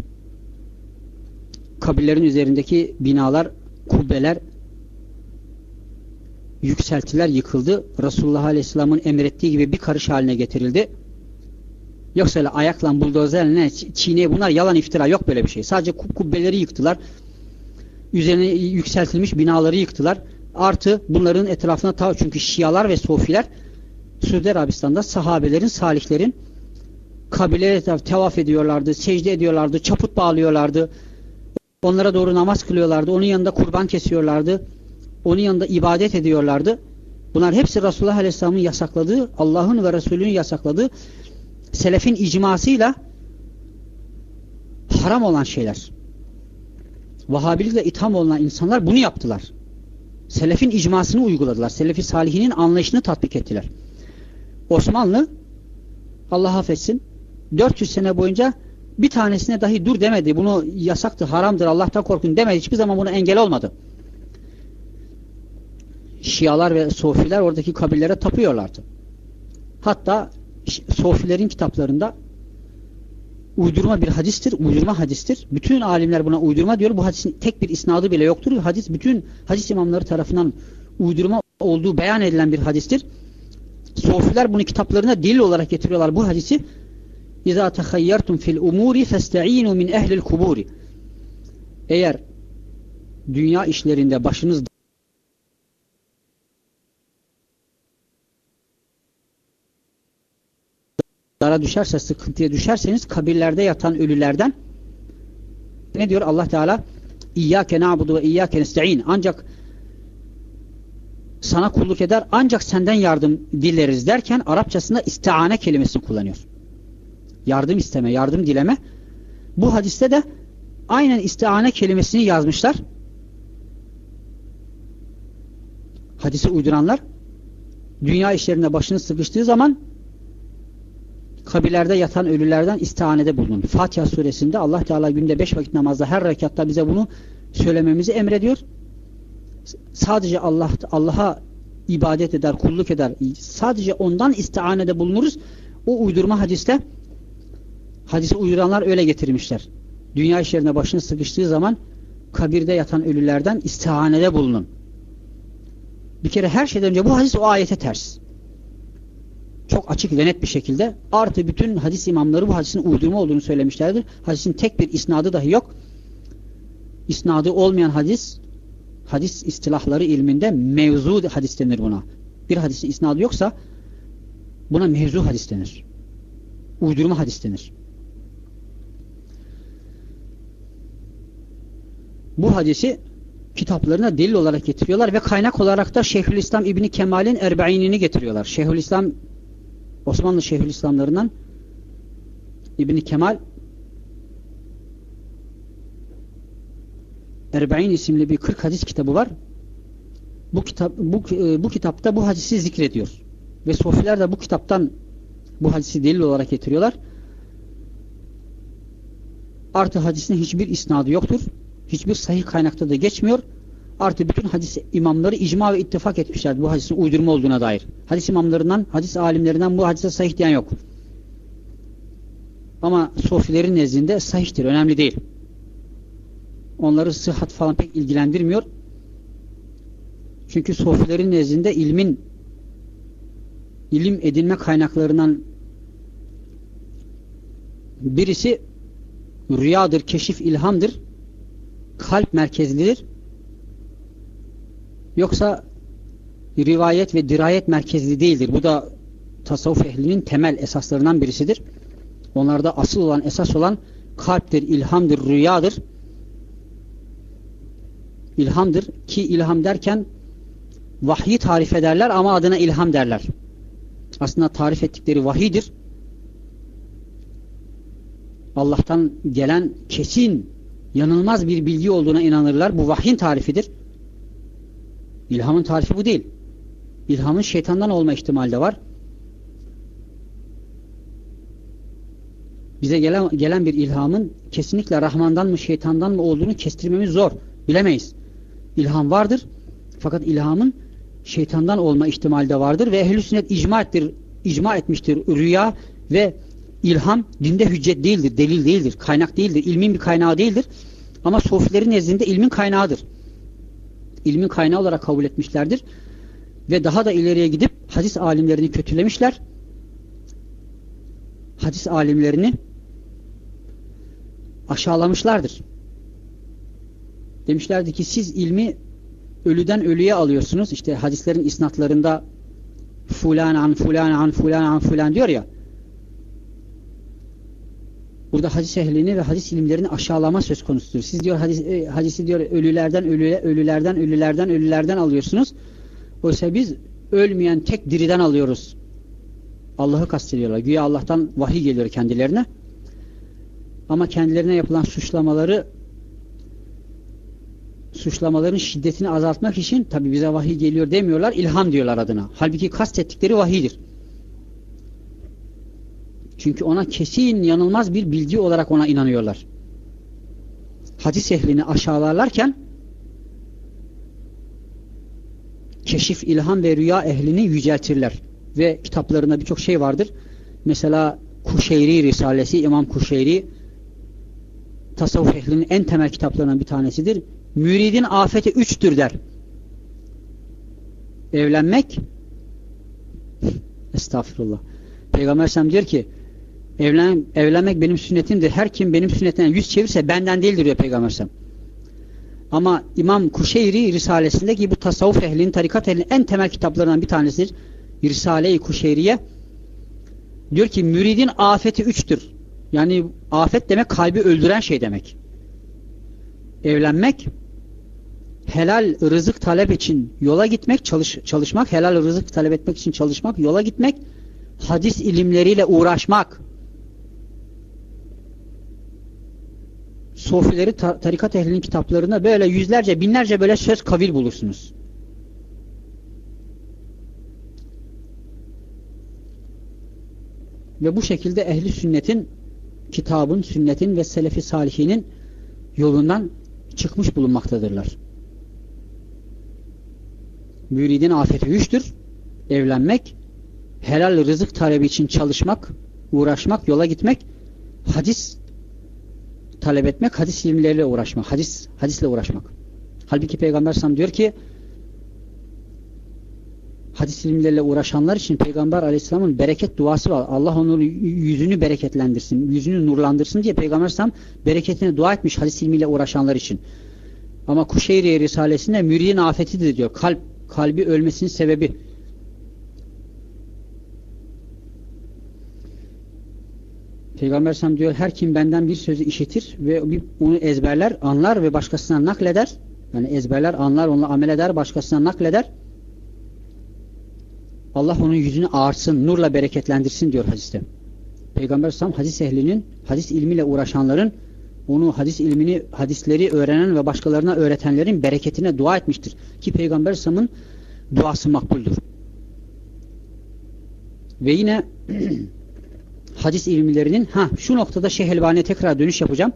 Kabirlerin üzerindeki binalar, kubbeler yükseltiler, yıkıldı. Resulullah Aleyhisselam'ın emrettiği gibi bir karış haline getirildi. Yoksa öyle ayakla, buldozerle, çiğneye bunlar yalan iftira yok böyle bir şey. Sadece kubbeleri yıktılar. Üzerine yükseltilmiş binaları yıktılar. Artı bunların etrafına ta çünkü Şialar ve Sofiler Suudi Arabistan'da sahabelerin, salihlerin kabileye tevaf ediyorlardı, secde ediyorlardı, çaput bağlıyorlardı. Onlara doğru namaz kılıyorlardı. Onun yanında kurban kesiyorlardı. Onun yanında ibadet ediyorlardı. Bunlar hepsi Resulullah Aleyhisselam'ın yasakladığı, Allah'ın ve Resulünün yasakladığı selefin icmasıyla haram olan şeyler. Vahabilikle itham olunan insanlar bunu yaptılar. Selefin icmasını uyguladılar. Selefi salihinin anlayışını tatbik ettiler. Osmanlı Allah affetsin 400 sene boyunca bir tanesine dahi dur demedi. Bunu yasaktı, haramdır, Allah'tan korkun demedi. Hiçbir zaman buna engel olmadı. Şialar ve Sofiler oradaki kabirlere tapıyorlardı. Hatta Sofilerin kitaplarında uydurma bir hadistir, uydurma hadistir. Bütün alimler buna uydurma diyor. Bu hadisin tek bir isnadı bile yoktur. Hadis bütün hadis imamları tarafından uydurma olduğu beyan edilen bir hadistir. Sofiler bunu kitaplarına delil olarak getiriyorlar bu hadisi. İza tehayyertum fil umuri festa'inu min ehlil kuburi. Eğer dünya işlerinde başınız zarara düşerse, sıkıntıya düşerseniz kabirlerde yatan ölülerden ne diyor Allah Teala? İyyâke na'budu ve iyyâke nesta'in. Ancak sana kulluk eder ancak senden yardım dileriz derken Arapçasında istiane kelimesini kullanıyor. Yardım isteme, yardım dileme. Bu hadiste de aynen istiane kelimesini yazmışlar. Hadisi uyduranlar dünya işlerinde başını sıkıştığı zaman kabirlerde yatan ölülerden istihanede bulunun. Fatiha suresinde Allah Teala günde beş vakit namazda her rekatta bize bunu söylememizi emrediyor. Sadece Allah Allah'a ibadet eder, kulluk eder. Sadece ondan istihanede bulunuruz. O uydurma hadiste hadisi uyduranlar öyle getirmişler. Dünya işlerine başını sıkıştığı zaman kabirde yatan ölülerden istihanede bulunun. Bir kere her şeyden önce bu hadis o ayete ters. Çok açık ve net bir şekilde. Artı bütün hadis imamları bu hadisin uydurma olduğunu söylemişlerdir. Hadisin tek bir isnadı dahi yok. İsnadı olmayan hadis, hadis istilahları ilminde mevzu hadis denir buna. Bir hadisin isnadı yoksa buna mevzu hadis denir. Uydurma hadis denir. Bu hadisi kitaplarına delil olarak getiriyorlar ve kaynak olarak da Şeyhülislam İbni Kemal'in Erbe'inini getiriyorlar. Şeyhülislam Osmanlı Şeyhülislamlarından İbni Kemal Erbe'in isimli bir 40 hadis kitabı var. Bu kitap bu, e, bu kitapta bu hadisi zikrediyor. Ve sofiler de bu kitaptan bu hadisi delil olarak getiriyorlar. Artı hadisin hiçbir isnadı yoktur. Hiçbir sahih kaynakta da geçmiyor. Artı bütün hadis imamları icma ve ittifak etmişler bu hadisin uydurma olduğuna dair. Hadis imamlarından, hadis alimlerinden bu hadise sahih diyen yok. Ama sofilerin nezdinde sahihtir, önemli değil. Onları sıhhat falan pek ilgilendirmiyor. Çünkü sofilerin nezdinde ilmin ilim edinme kaynaklarından birisi rüyadır, keşif, ilhamdır kalp merkezlidir. Yoksa rivayet ve dirayet merkezli değildir. Bu da tasavvuf ehlinin temel esaslarından birisidir. Onlarda asıl olan, esas olan kalptir, ilhamdır, rüyadır. İlhamdır ki ilham derken vahyi tarif ederler ama adına ilham derler. Aslında tarif ettikleri vahidir. Allah'tan gelen kesin yanılmaz bir bilgi olduğuna inanırlar. Bu vahyin tarifidir. İlhamın tarifi bu değil. İlhamın şeytandan olma ihtimali de var. Bize gelen, gelen bir ilhamın kesinlikle Rahman'dan mı şeytandan mı olduğunu kestirmemiz zor. Bilemeyiz. İlham vardır. Fakat ilhamın şeytandan olma ihtimali de vardır ve ehl-i sünnet icma, ettir, icma etmiştir. Rüya ve ilham dinde hüccet değildir, delil değildir, kaynak değildir, ilmin bir kaynağı değildir. Ama sofilerin nezdinde ilmin kaynağıdır. İlmin kaynağı olarak kabul etmişlerdir. Ve daha da ileriye gidip hadis alimlerini kötülemişler. Hadis alimlerini aşağılamışlardır. Demişlerdi ki siz ilmi ölüden ölüye alıyorsunuz. İşte hadislerin isnatlarında fulan an fulan an fulan an fulan diyor ya Burada hadis ehlini ve hadis ilimlerini aşağılama söz konusudur. Siz diyor hadis, e, hadisi diyor ölülerden ölüle, ölülerden ölülerden ölülerden alıyorsunuz. Oysa biz ölmeyen tek diriden alıyoruz. Allah'ı kastediyorlar. Güya Allah'tan vahiy geliyor kendilerine. Ama kendilerine yapılan suçlamaları suçlamaların şiddetini azaltmak için tabi bize vahiy geliyor demiyorlar. ilham diyorlar adına. Halbuki kastettikleri vahidir. Çünkü ona kesin yanılmaz bir bilgi olarak ona inanıyorlar. Hadis ehlini aşağılarlarken keşif, ilham ve rüya ehlini yüceltirler. Ve kitaplarında birçok şey vardır. Mesela Kuşeyri Risalesi, İmam Kuşeyri tasavvuf ehlinin en temel kitaplarından bir tanesidir. Müridin afeti üçtür der. Evlenmek (laughs) Estağfurullah. Peygamber Sem diyor ki Evlen, evlenmek benim sünnetimdir. Her kim benim sünnetimden yüz çevirse benden değildir diyor Peygamber Ama İmam Kuşeyri Risalesindeki bu tasavvuf ehlinin, tarikat ehlinin en temel kitaplarından bir tanesidir. Risale-i Kuşeyriye Diyor ki müridin afeti üçtür. Yani afet demek kalbi öldüren şey demek. Evlenmek, helal rızık talep için yola gitmek, çalış, çalışmak, helal rızık talep etmek için çalışmak, yola gitmek, hadis ilimleriyle uğraşmak, sofileri, ta tarikat ehlinin kitaplarında böyle yüzlerce, binlerce böyle söz kavil bulursunuz. Ve bu şekilde ehli sünnetin, kitabın, sünnetin ve selefi salihinin yolundan çıkmış bulunmaktadırlar. Müridin afeti üçtür. Evlenmek, helal rızık talebi için çalışmak, uğraşmak, yola gitmek, hadis talep etmek, hadis ilimleriyle uğraşmak, hadis hadisle uğraşmak. Halbuki Peygamber Sam diyor ki hadis ilimleriyle uğraşanlar için Peygamber Aleyhisselam'ın bereket duası var. Allah onun yüzünü bereketlendirsin, yüzünü nurlandırsın diye Peygamber Sam bereketine dua etmiş hadis ilmiyle uğraşanlar için. Ama Kuşeyriye Risalesi'nde müridin afetidir diyor. Kalp, kalbi ölmesinin sebebi. Peygamber Sam diyor her kim benden bir sözü işitir ve onu ezberler, anlar ve başkasına nakleder. Yani ezberler, anlar, onunla amel eder, başkasına nakleder. Allah onun yüzünü ağarsın, nurla bereketlendirsin diyor hadiste. Peygamber Sam hadis ehlinin, hadis ilmiyle uğraşanların, onu hadis ilmini, hadisleri öğrenen ve başkalarına öğretenlerin bereketine dua etmiştir. Ki Peygamber Sam'ın duası makbuldür. Ve yine (clears throat) hadis ilmilerinin ha şu noktada Şeyh Elbani'ye tekrar dönüş yapacağım.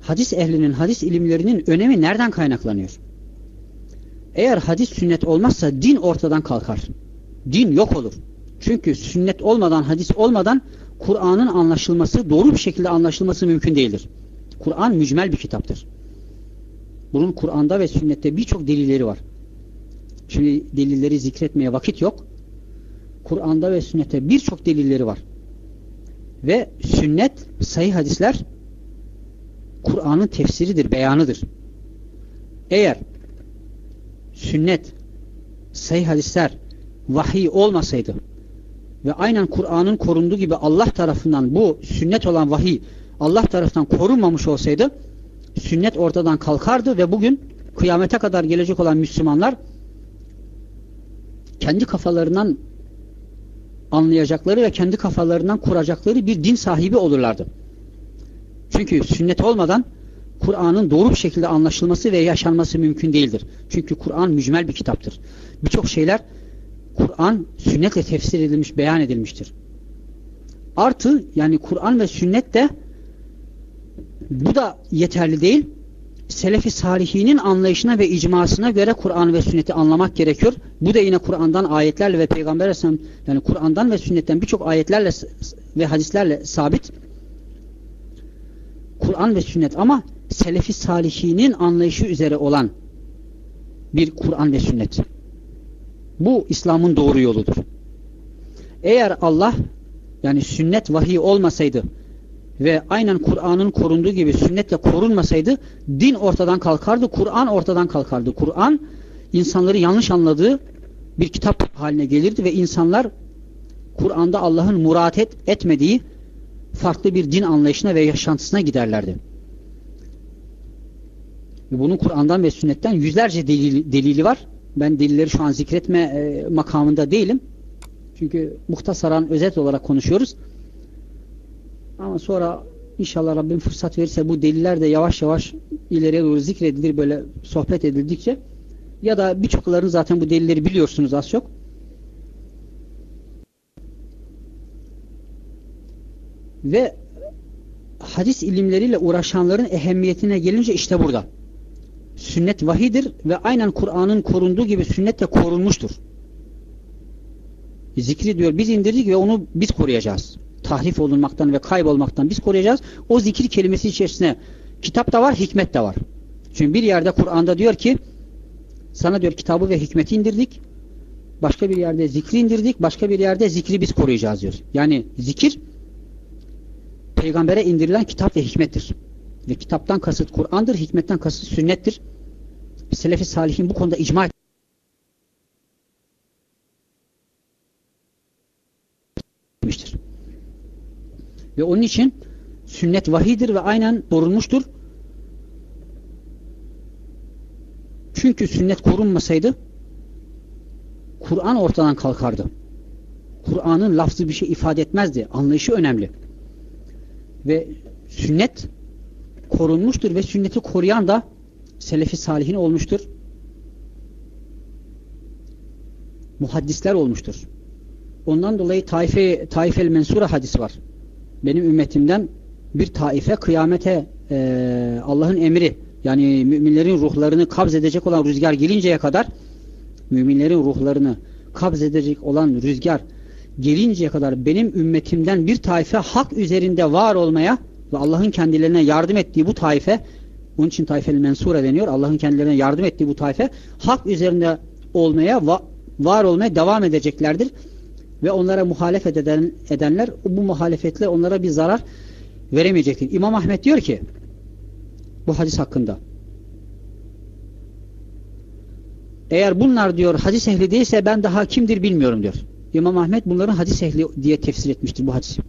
Hadis ehlinin, hadis ilimlerinin önemi nereden kaynaklanıyor? Eğer hadis sünnet olmazsa din ortadan kalkar. Din yok olur. Çünkü sünnet olmadan, hadis olmadan Kur'an'ın anlaşılması, doğru bir şekilde anlaşılması mümkün değildir. Kur'an mücmel bir kitaptır. Bunun Kur'an'da ve sünnette birçok delilleri var. Şimdi delilleri zikretmeye vakit yok. Kur'an'da ve sünnette birçok delilleri var. Ve sünnet, sahih hadisler Kur'an'ın tefsiridir, beyanıdır. Eğer sünnet, sahih hadisler vahiy olmasaydı ve aynen Kur'an'ın korunduğu gibi Allah tarafından bu sünnet olan vahiy Allah tarafından korunmamış olsaydı sünnet ortadan kalkardı ve bugün kıyamete kadar gelecek olan Müslümanlar kendi kafalarından anlayacakları ve kendi kafalarından kuracakları bir din sahibi olurlardı. Çünkü sünnet olmadan Kur'an'ın doğru bir şekilde anlaşılması ve yaşanması mümkün değildir. Çünkü Kur'an mücmel bir kitaptır. Birçok şeyler Kur'an sünnetle tefsir edilmiş, beyan edilmiştir. Artı yani Kur'an ve sünnet de bu da yeterli değil. Selefi salihinin anlayışına ve icmasına göre Kur'an ve sünneti anlamak gerekiyor. Bu da yine Kur'an'dan ayetlerle ve Peygamber Aleyhisselam yani Kur'an'dan ve sünnetten birçok ayetlerle ve hadislerle sabit. Kur'an ve sünnet ama Selefi salihinin anlayışı üzere olan bir Kur'an ve sünnet. Bu İslam'ın doğru yoludur. Eğer Allah yani sünnet vahiy olmasaydı ve aynen Kur'an'ın korunduğu gibi sünnetle korunmasaydı din ortadan kalkardı, Kur'an ortadan kalkardı. Kur'an insanları yanlış anladığı bir kitap haline gelirdi ve insanlar Kur'an'da Allah'ın murat et, etmediği farklı bir din anlayışına ve yaşantısına giderlerdi. Bunun Kur'an'dan ve sünnetten yüzlerce delili, delili var. Ben delilleri şu an zikretme e, makamında değilim. Çünkü muhtasaran özet olarak konuşuyoruz. Ama sonra inşallah Rabbim fırsat verirse bu deliller de yavaş yavaş ileriye doğru zikredilir böyle sohbet edildikçe. Ya da birçokların zaten bu delilleri biliyorsunuz az çok. Ve hadis ilimleriyle uğraşanların ehemmiyetine gelince işte burada. Sünnet vahidir ve aynen Kur'an'ın korunduğu gibi sünnet de korunmuştur. Zikri diyor biz indirdik ve onu biz koruyacağız tahrif olunmaktan ve kaybolmaktan biz koruyacağız. O zikir kelimesi içerisinde kitap da var, hikmet de var. Çünkü bir yerde Kur'an'da diyor ki sana diyor kitabı ve hikmeti indirdik. Başka bir yerde zikri indirdik. Başka bir yerde zikri biz koruyacağız diyor. Yani zikir peygambere indirilen kitap ve hikmettir. Ve kitaptan kasıt Kur'an'dır, hikmetten kasıt sünnettir. Selefi salihin bu konuda icma etmiştir. Ve onun için sünnet vahidir ve aynen korunmuştur. Çünkü sünnet korunmasaydı Kur'an ortadan kalkardı. Kur'an'ın lafzı bir şey ifade etmezdi. Anlayışı önemli. Ve sünnet korunmuştur ve sünneti koruyan da selefi salihin olmuştur. Muhaddisler olmuştur. Ondan dolayı taife, taifel mensura hadis var. Benim ümmetimden bir taife kıyamete e, Allah'ın emri yani müminlerin ruhlarını kabz edecek olan rüzgar gelinceye kadar müminlerin ruhlarını kabz edecek olan rüzgar gelinceye kadar benim ümmetimden bir taife hak üzerinde var olmaya ve Allah'ın kendilerine yardım ettiği bu taife onun için taifel mensure deniyor. Allah'ın kendilerine yardım ettiği bu taife hak üzerinde olmaya va var olmaya devam edeceklerdir. Ve onlara muhalefet eden, edenler bu muhalefetle onlara bir zarar veremeyecektir. İmam Ahmet diyor ki bu hadis hakkında eğer bunlar diyor hadis ehli değilse ben daha kimdir bilmiyorum diyor. İmam Ahmet bunların hadis ehli diye tefsir etmiştir bu hadisi.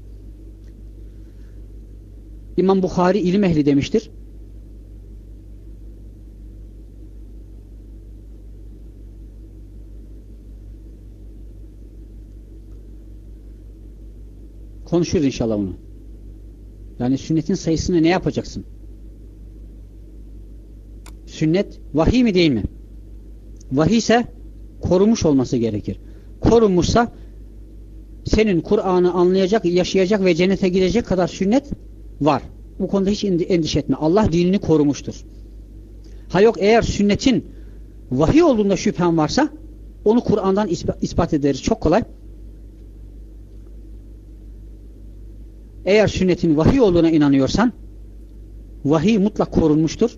İmam Bukhari ilim ehli demiştir. Konuşuruz inşallah bunu. Yani sünnetin sayısını ne yapacaksın? Sünnet vahiy mi değil mi? Vahiy ise korumuş olması gerekir. Korunmuşsa senin Kur'an'ı anlayacak, yaşayacak ve cennete gidecek kadar sünnet var. Bu konuda hiç endişe etme. Allah dinini korumuştur. Ha yok eğer sünnetin vahiy olduğunda şüphen varsa onu Kur'an'dan ispat ederiz. Çok kolay. Eğer sünnetin vahiy olduğuna inanıyorsan vahiy mutlak korunmuştur.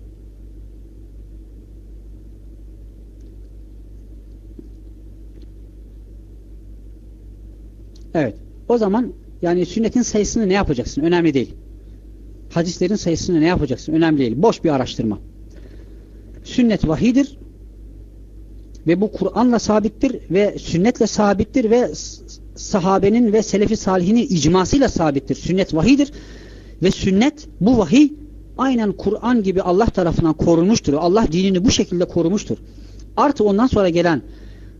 Evet. O zaman yani sünnetin sayısını ne yapacaksın? Önemli değil. Hadislerin sayısını ne yapacaksın? Önemli değil. Boş bir araştırma. Sünnet vahidir ve bu Kur'an'la sabittir ve sünnetle sabittir ve sahabenin ve selefi salihinin icmasıyla sabittir. Sünnet vahidir ve sünnet bu vahiy aynen Kur'an gibi Allah tarafından korunmuştur. Allah dinini bu şekilde korumuştur. Artı ondan sonra gelen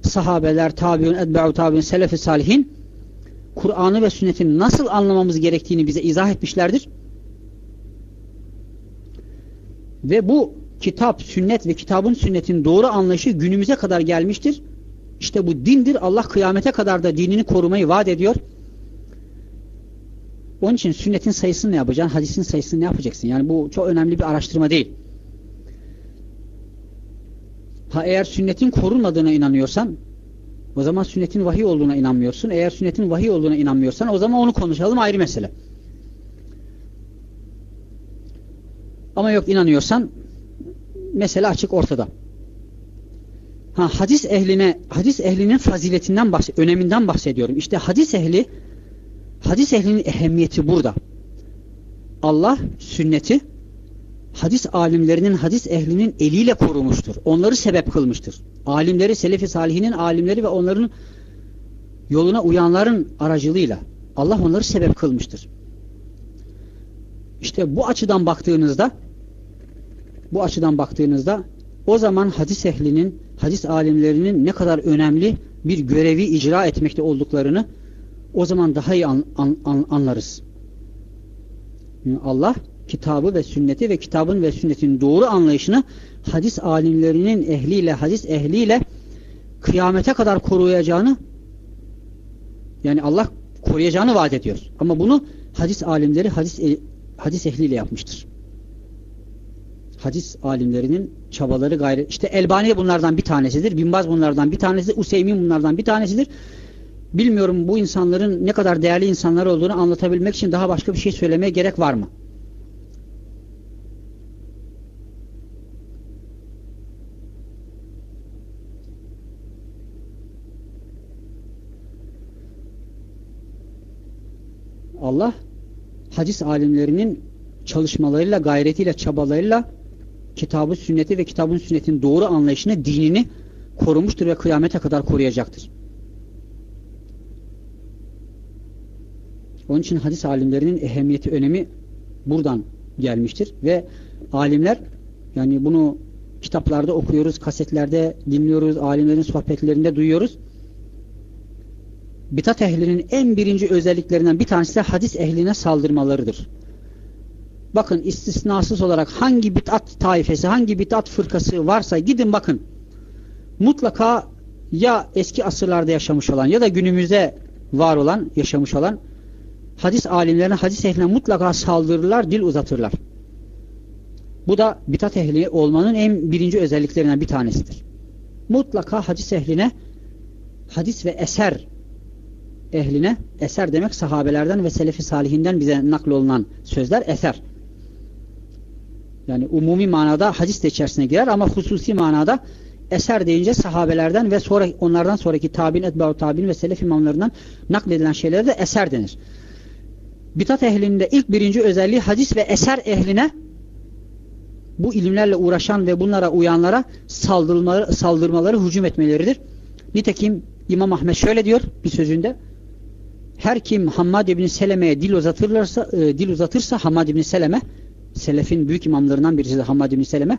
sahabeler, tabiun, etba'u tabiun, selefi salihin Kur'an'ı ve sünneti nasıl anlamamız gerektiğini bize izah etmişlerdir. Ve bu kitap, sünnet ve kitabın sünnetin doğru anlayışı günümüze kadar gelmiştir. İşte bu dindir. Allah kıyamete kadar da dinini korumayı vaat ediyor. Onun için sünnetin sayısını ne yapacaksın? Hadisin sayısını ne yapacaksın? Yani bu çok önemli bir araştırma değil. Ha eğer sünnetin korunmadığına inanıyorsan o zaman sünnetin vahiy olduğuna inanmıyorsun. Eğer sünnetin vahiy olduğuna inanmıyorsan o zaman onu konuşalım ayrı mesele. Ama yok inanıyorsan mesele açık ortada. Ha hadis ehline hadis ehlinin faziletinden bahs öneminden bahsediyorum. İşte hadis ehli hadis ehlinin ehemmiyeti burada. Allah sünneti hadis alimlerinin hadis ehlinin eliyle korumuştur. Onları sebep kılmıştır. Alimleri, selefi salihinin alimleri ve onların yoluna uyanların aracılığıyla Allah onları sebep kılmıştır. İşte bu açıdan baktığınızda bu açıdan baktığınızda o zaman hadis ehlinin, hadis alimlerinin ne kadar önemli bir görevi icra etmekte olduklarını o zaman daha iyi an, an, an, anlarız. Allah kitabı ve sünneti ve kitabın ve sünnetin doğru anlayışını hadis alimlerinin ehliyle, hadis ehliyle kıyamete kadar koruyacağını yani Allah koruyacağını vaat ediyor. Ama bunu hadis alimleri hadis, hadis ehliyle yapmıştır hadis alimlerinin çabaları gayret. İşte Elbani bunlardan bir tanesidir. Binbaz bunlardan bir tanesidir. Useymin bunlardan bir tanesidir. Bilmiyorum bu insanların ne kadar değerli insanlar olduğunu anlatabilmek için daha başka bir şey söylemeye gerek var mı? Allah hadis alimlerinin çalışmalarıyla, gayretiyle, çabalarıyla kitabı sünneti ve kitabın sünnetin doğru anlayışını, dinini korumuştur ve kıyamete kadar koruyacaktır. Onun için hadis alimlerinin ehemmiyeti, önemi buradan gelmiştir. Ve alimler yani bunu kitaplarda okuyoruz, kasetlerde dinliyoruz, alimlerin sohbetlerinde duyuyoruz. Bitat ehlinin en birinci özelliklerinden bir tanesi de hadis ehline saldırmalarıdır. Bakın istisnasız olarak hangi bitat taifesi, hangi bitat fırkası varsa gidin bakın. Mutlaka ya eski asırlarda yaşamış olan ya da günümüzde var olan, yaşamış olan hadis alimlerine, hadis ehline mutlaka saldırırlar, dil uzatırlar. Bu da bitat ehli olmanın en birinci özelliklerinden bir tanesidir. Mutlaka hadis ehline, hadis ve eser ehline, eser demek sahabelerden ve selefi salihinden bize naklolunan sözler eser. Yani umumi manada hadis de içerisine girer ama hususi manada eser deyince sahabelerden ve sonra onlardan sonraki tabi'in, etba'u tabi'in ve selef imamlarından nakledilen şeylere de eser denir. Bitat ehlinde ilk birinci özelliği hadis ve eser ehline bu ilimlerle uğraşan ve bunlara uyanlara saldırmaları, saldırmaları, hücum etmeleridir. Nitekim İmam Ahmet şöyle diyor bir sözünde her kim Hammad İbni Seleme'ye dil e, dil uzatırsa Hammad İbni Seleme Selefin büyük imamlarından birisi de Hammad İbni Seleme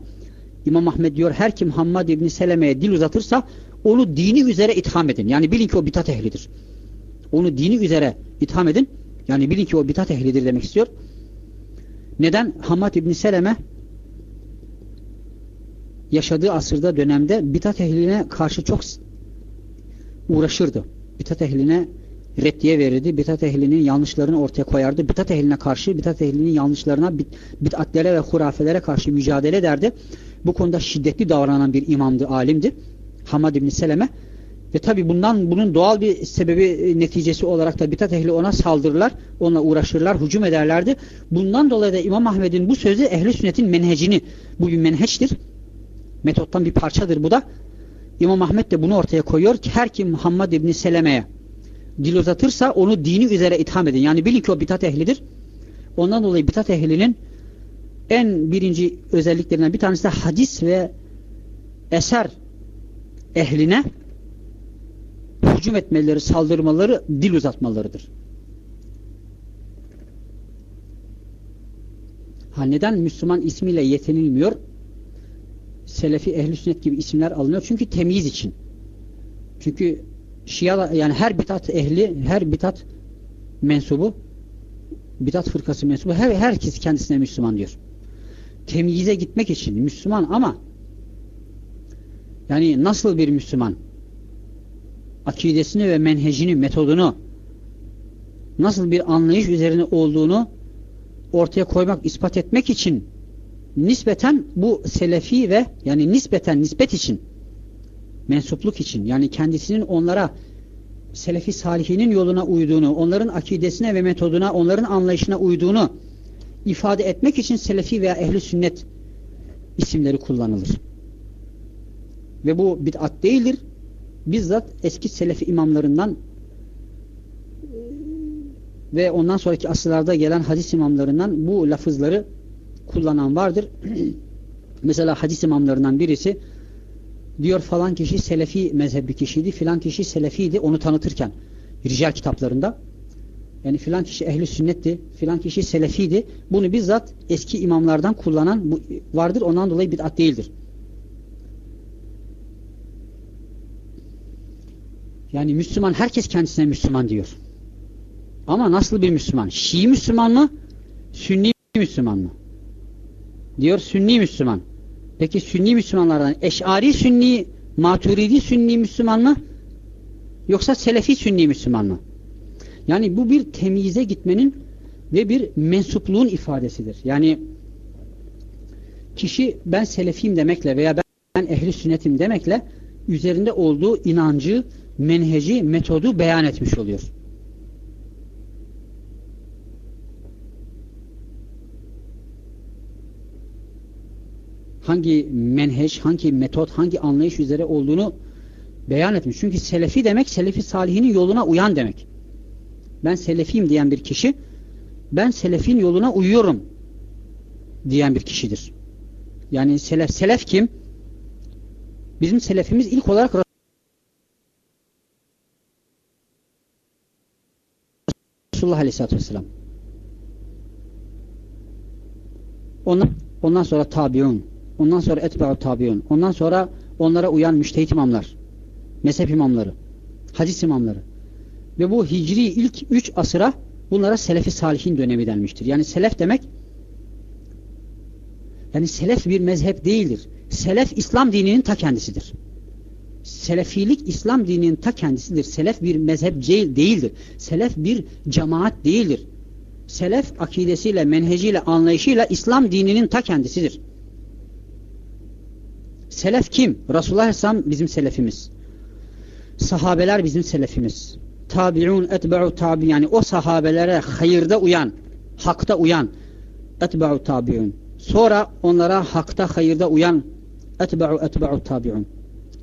İmam Ahmed diyor her kim Hammad İbni Seleme'ye dil uzatırsa onu dini üzere itham edin. Yani bilin ki o bitat ehlidir. Onu dini üzere itham edin. Yani bilin ki o bitat ehlidir demek istiyor. Neden? Hammad İbni Seleme yaşadığı asırda dönemde bitat ehline karşı çok uğraşırdı. Bitat ehline reddiye verirdi. Bitat ehlinin yanlışlarını ortaya koyardı. Bitat ehline karşı, bitat ehlinin yanlışlarına, bit, ve hurafelere karşı mücadele ederdi. Bu konuda şiddetli davranan bir imamdı, alimdi. Hamad İbni Seleme. Ve tabi bundan bunun doğal bir sebebi e, neticesi olarak da bitat ehli ona saldırırlar, onunla uğraşırlar, hücum ederlerdi. Bundan dolayı da İmam Ahmed'in bu sözü ehli sünnetin menhecini, bu bir menheçtir. Metottan bir parçadır bu da. İmam Ahmed de bunu ortaya koyuyor ki her kim Muhammed İbni Seleme'ye dil uzatırsa onu dini üzere itham edin. Yani bilin ki o bitat ehlidir. Ondan dolayı bitat ehlinin en birinci özelliklerinden bir tanesi de hadis ve eser ehline hücum etmeleri, saldırmaları, dil uzatmalarıdır. Ha neden Müslüman ismiyle yetinilmiyor? Selefi, ehli sünnet gibi isimler alınıyor. Çünkü temyiz için. Çünkü Şia yani her bitat ehli, her bitat mensubu, bitat fırkası mensubu, her, herkes kendisine Müslüman diyor. Temyize gitmek için Müslüman ama yani nasıl bir Müslüman? Akidesini ve menhecini, metodunu nasıl bir anlayış üzerine olduğunu ortaya koymak, ispat etmek için nispeten bu selefi ve yani nispeten nispet için mensupluk için yani kendisinin onlara selefi salihinin yoluna uyduğunu, onların akidesine ve metoduna, onların anlayışına uyduğunu ifade etmek için selefi veya ehli sünnet isimleri kullanılır. Ve bu bid'at değildir. Bizzat eski selefi imamlarından ve ondan sonraki asırlarda gelen hadis imamlarından bu lafızları kullanan vardır. (clears throat) Mesela hadis imamlarından birisi diyor falan kişi selefi mezhebi kişiydi, filan kişi selefiydi onu tanıtırken rical kitaplarında yani filan kişi ehli sünnetti, filan kişi selefiydi. Bunu bizzat eski imamlardan kullanan vardır. Ondan dolayı bid'at değildir. Yani Müslüman herkes kendisine Müslüman diyor. Ama nasıl bir Müslüman? Şii Müslüman mı? Sünni Müslüman mı? Diyor Sünni Müslüman. Peki Sünni Müslümanlardan Eş'ari Sünni, Maturidi Sünni Müslüman mı? Yoksa Selefi Sünni Müslüman mı? Yani bu bir temyize gitmenin ve bir mensupluğun ifadesidir. Yani kişi ben Selefiyim demekle veya ben ehli sünnetim demekle üzerinde olduğu inancı, menheci, metodu beyan etmiş oluyor. Hangi menheç, hangi metot, hangi anlayış üzere olduğunu beyan etmiş. Çünkü selefi demek, selefi salihinin yoluna uyan demek. Ben selefiyim diyen bir kişi, ben selefin yoluna uyuyorum diyen bir kişidir. Yani selef, selef kim? Bizim selefimiz ilk olarak Resulullah Aleyhisselatü Vesselam. Ondan, ondan sonra tabiun. Ondan sonra etba'u tabiun. Ondan sonra onlara uyan müştehit imamlar. Mezhep imamları. Hadis imamları. Ve bu hicri ilk üç asıra bunlara selefi salihin dönemi denmiştir. Yani selef demek yani selef bir mezhep değildir. Selef İslam dininin ta kendisidir. Selefilik İslam dininin ta kendisidir. Selef bir mezhep değildir. Selef bir cemaat değildir. Selef akidesiyle, menheciyle, anlayışıyla İslam dininin ta kendisidir. Selef kim? Resulullah Aleyhisselam bizim selefimiz. Sahabeler bizim selefimiz. Tabi'un etbe'u tabi yani o sahabelere hayırda uyan, hakta uyan etbe'u tabi'un. Sonra onlara hakta hayırda uyan etbe'u etbe'u tabi'un.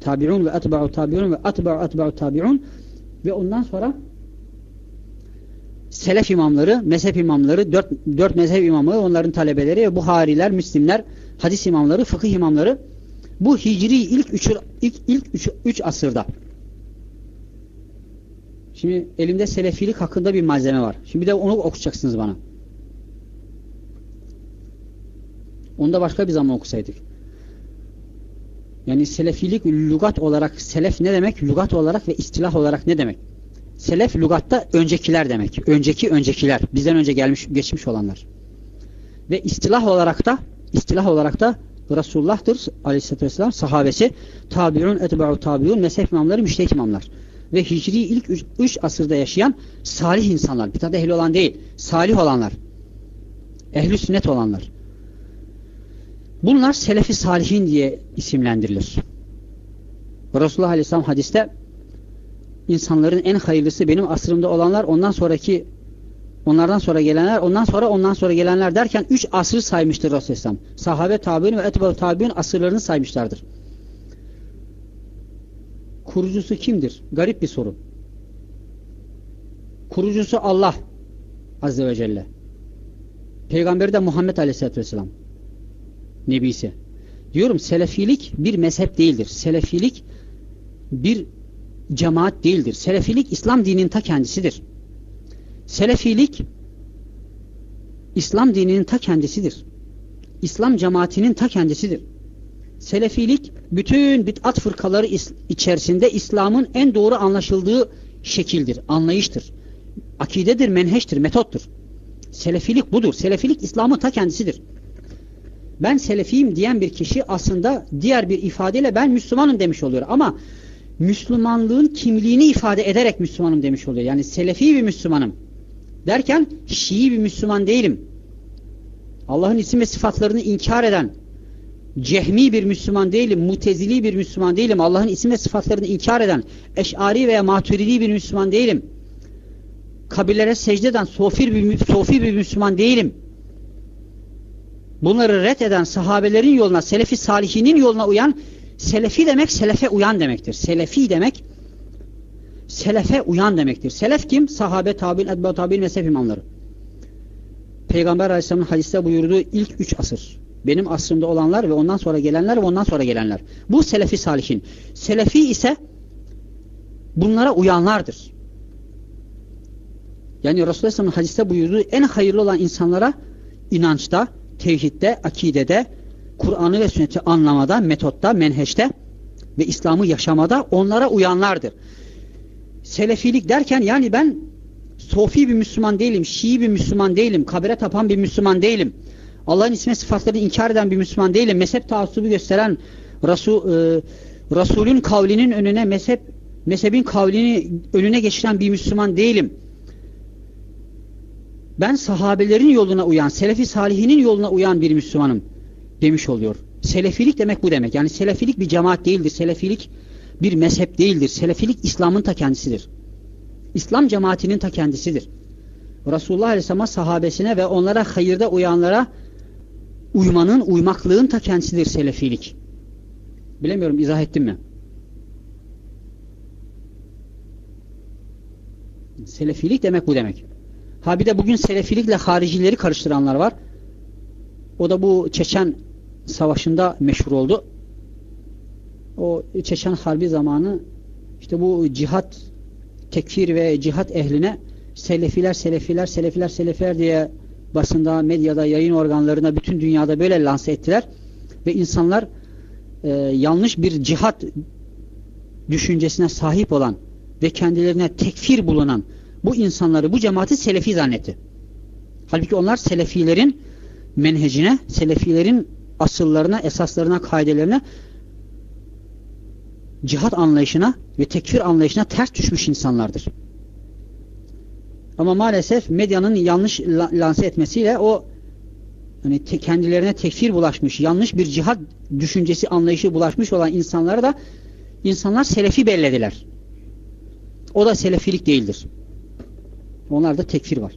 Tabi'un ve etbe'u tabi'un ve etbe'u etbe'u tabi'un ve ondan sonra selef imamları, mezhep imamları, dört, dört mezhep imamı, onların talebeleri, Buhariler, Müslimler, hadis imamları, fıkıh imamları bu hicri ilk üç, ilk, ilk üç, üç asırda. Şimdi elimde selefilik hakkında bir malzeme var. Şimdi bir de onu okuyacaksınız bana. Onu da başka bir zaman okusaydık. Yani selefilik lügat olarak selef ne demek? Lügat olarak ve istilah olarak ne demek? Selef lügatta öncekiler demek. Önceki öncekiler. Bizden önce gelmiş geçmiş olanlar. Ve istilah olarak da istilah olarak da Resulullah'tır aleyhissalatü vesselam sahabesi. Tabiun etba'u tabiun mezhep imamları müştehit imamlar. Ve hicri ilk üç, asırda yaşayan salih insanlar. Bitat ehli olan değil salih olanlar. Ehli sünnet olanlar. Bunlar selefi salihin diye isimlendirilir. Resulullah aleyhisselam hadiste insanların en hayırlısı benim asrımda olanlar ondan sonraki onlardan sonra gelenler ondan sonra ondan sonra gelenler derken üç asrı saymıştır Resulullah sahabe tabi'in ve etbal tabi'in asırlarını saymışlardır kurucusu kimdir? Garip bir soru. Kurucusu Allah Azze ve Celle. Peygamberi de Muhammed Aleyhisselatü Vesselam. Nebisi. Diyorum selefilik bir mezhep değildir. Selefilik bir cemaat değildir. Selefilik İslam dininin ta kendisidir. Selefilik İslam dininin ta kendisidir. İslam cemaatinin ta kendisidir. Selefilik bütün bid'at fırkaları içerisinde İslam'ın en doğru anlaşıldığı şekildir, anlayıştır. Akidedir, menheştir, metottur. Selefilik budur. Selefilik İslam'ın ta kendisidir. Ben selefiyim diyen bir kişi aslında diğer bir ifadeyle ben Müslümanım demiş oluyor. Ama Müslümanlığın kimliğini ifade ederek Müslümanım demiş oluyor. Yani selefi bir Müslümanım. Derken Şii bir Müslüman değilim. Allah'ın isim ve sıfatlarını inkar eden, cehmi bir Müslüman değilim, mutezili bir Müslüman değilim, Allah'ın isim ve sıfatlarını inkar eden, eşari veya maturidi bir Müslüman değilim. Kabirlere secdeden sofir bir, sofi bir Müslüman değilim. Bunları ret eden sahabelerin yoluna, selefi salihinin yoluna uyan, selefi demek selefe uyan demektir. Selefi demek selefe uyan demektir. Selef kim? Sahabe, tabi'in, etba tabi'in, mezhep imamları. Peygamber Aleyhisselam'ın hadiste buyurduğu ilk üç asır. Benim asrımda olanlar ve ondan sonra gelenler ve ondan sonra gelenler. Bu selefi salihin. Selefi ise bunlara uyanlardır. Yani Resulullah hadiste buyurduğu en hayırlı olan insanlara inançta, tevhidde, akidede, Kur'an'ı ve sünneti anlamada, metotta, menheşte ve İslam'ı yaşamada onlara uyanlardır. Selefilik derken yani ben Sofi bir Müslüman değilim, Şii bir Müslüman değilim, kabire tapan bir Müslüman değilim. Allah'ın ismi sıfatlarını inkar eden bir Müslüman değilim. Mezhep taassubu gösteren Resul, e, Resulün kavlinin önüne mezhep mezhebin kavlini önüne geçiren bir Müslüman değilim. Ben sahabelerin yoluna uyan, selefi salihinin yoluna uyan bir Müslümanım demiş oluyor. Selefilik demek bu demek. Yani selefilik bir cemaat değildir. Selefilik bir mezhep değildir. Selefilik İslam'ın ta kendisidir. İslam cemaatinin ta kendisidir. Resulullah Aleyhisselam'a sahabesine ve onlara hayırda uyanlara uymanın, uymaklığın ta kendisidir selefilik. Bilemiyorum izah ettim mi? Selefilik demek bu demek. Ha bir de bugün selefilikle haricileri karıştıranlar var. O da bu Çeçen savaşında meşhur oldu. O Çeçen harbi zamanı işte bu cihat tekfir ve cihat ehline Selefiler, Selefiler, Selefiler, Selefiler diye basında, medyada, yayın organlarına bütün dünyada böyle lanse ettiler. Ve insanlar e, yanlış bir cihat düşüncesine sahip olan ve kendilerine tekfir bulunan bu insanları, bu cemaati Selefi zannetti. Halbuki onlar Selefilerin menhecine, Selefilerin asıllarına, esaslarına, kaidelerine cihat anlayışına ve tekfir anlayışına ters düşmüş insanlardır. Ama maalesef medyanın yanlış lanse etmesiyle o hani te kendilerine tekfir bulaşmış, yanlış bir cihat düşüncesi, anlayışı bulaşmış olan insanlara da insanlar selefi bellediler. O da selefilik değildir. Onlarda tekfir var.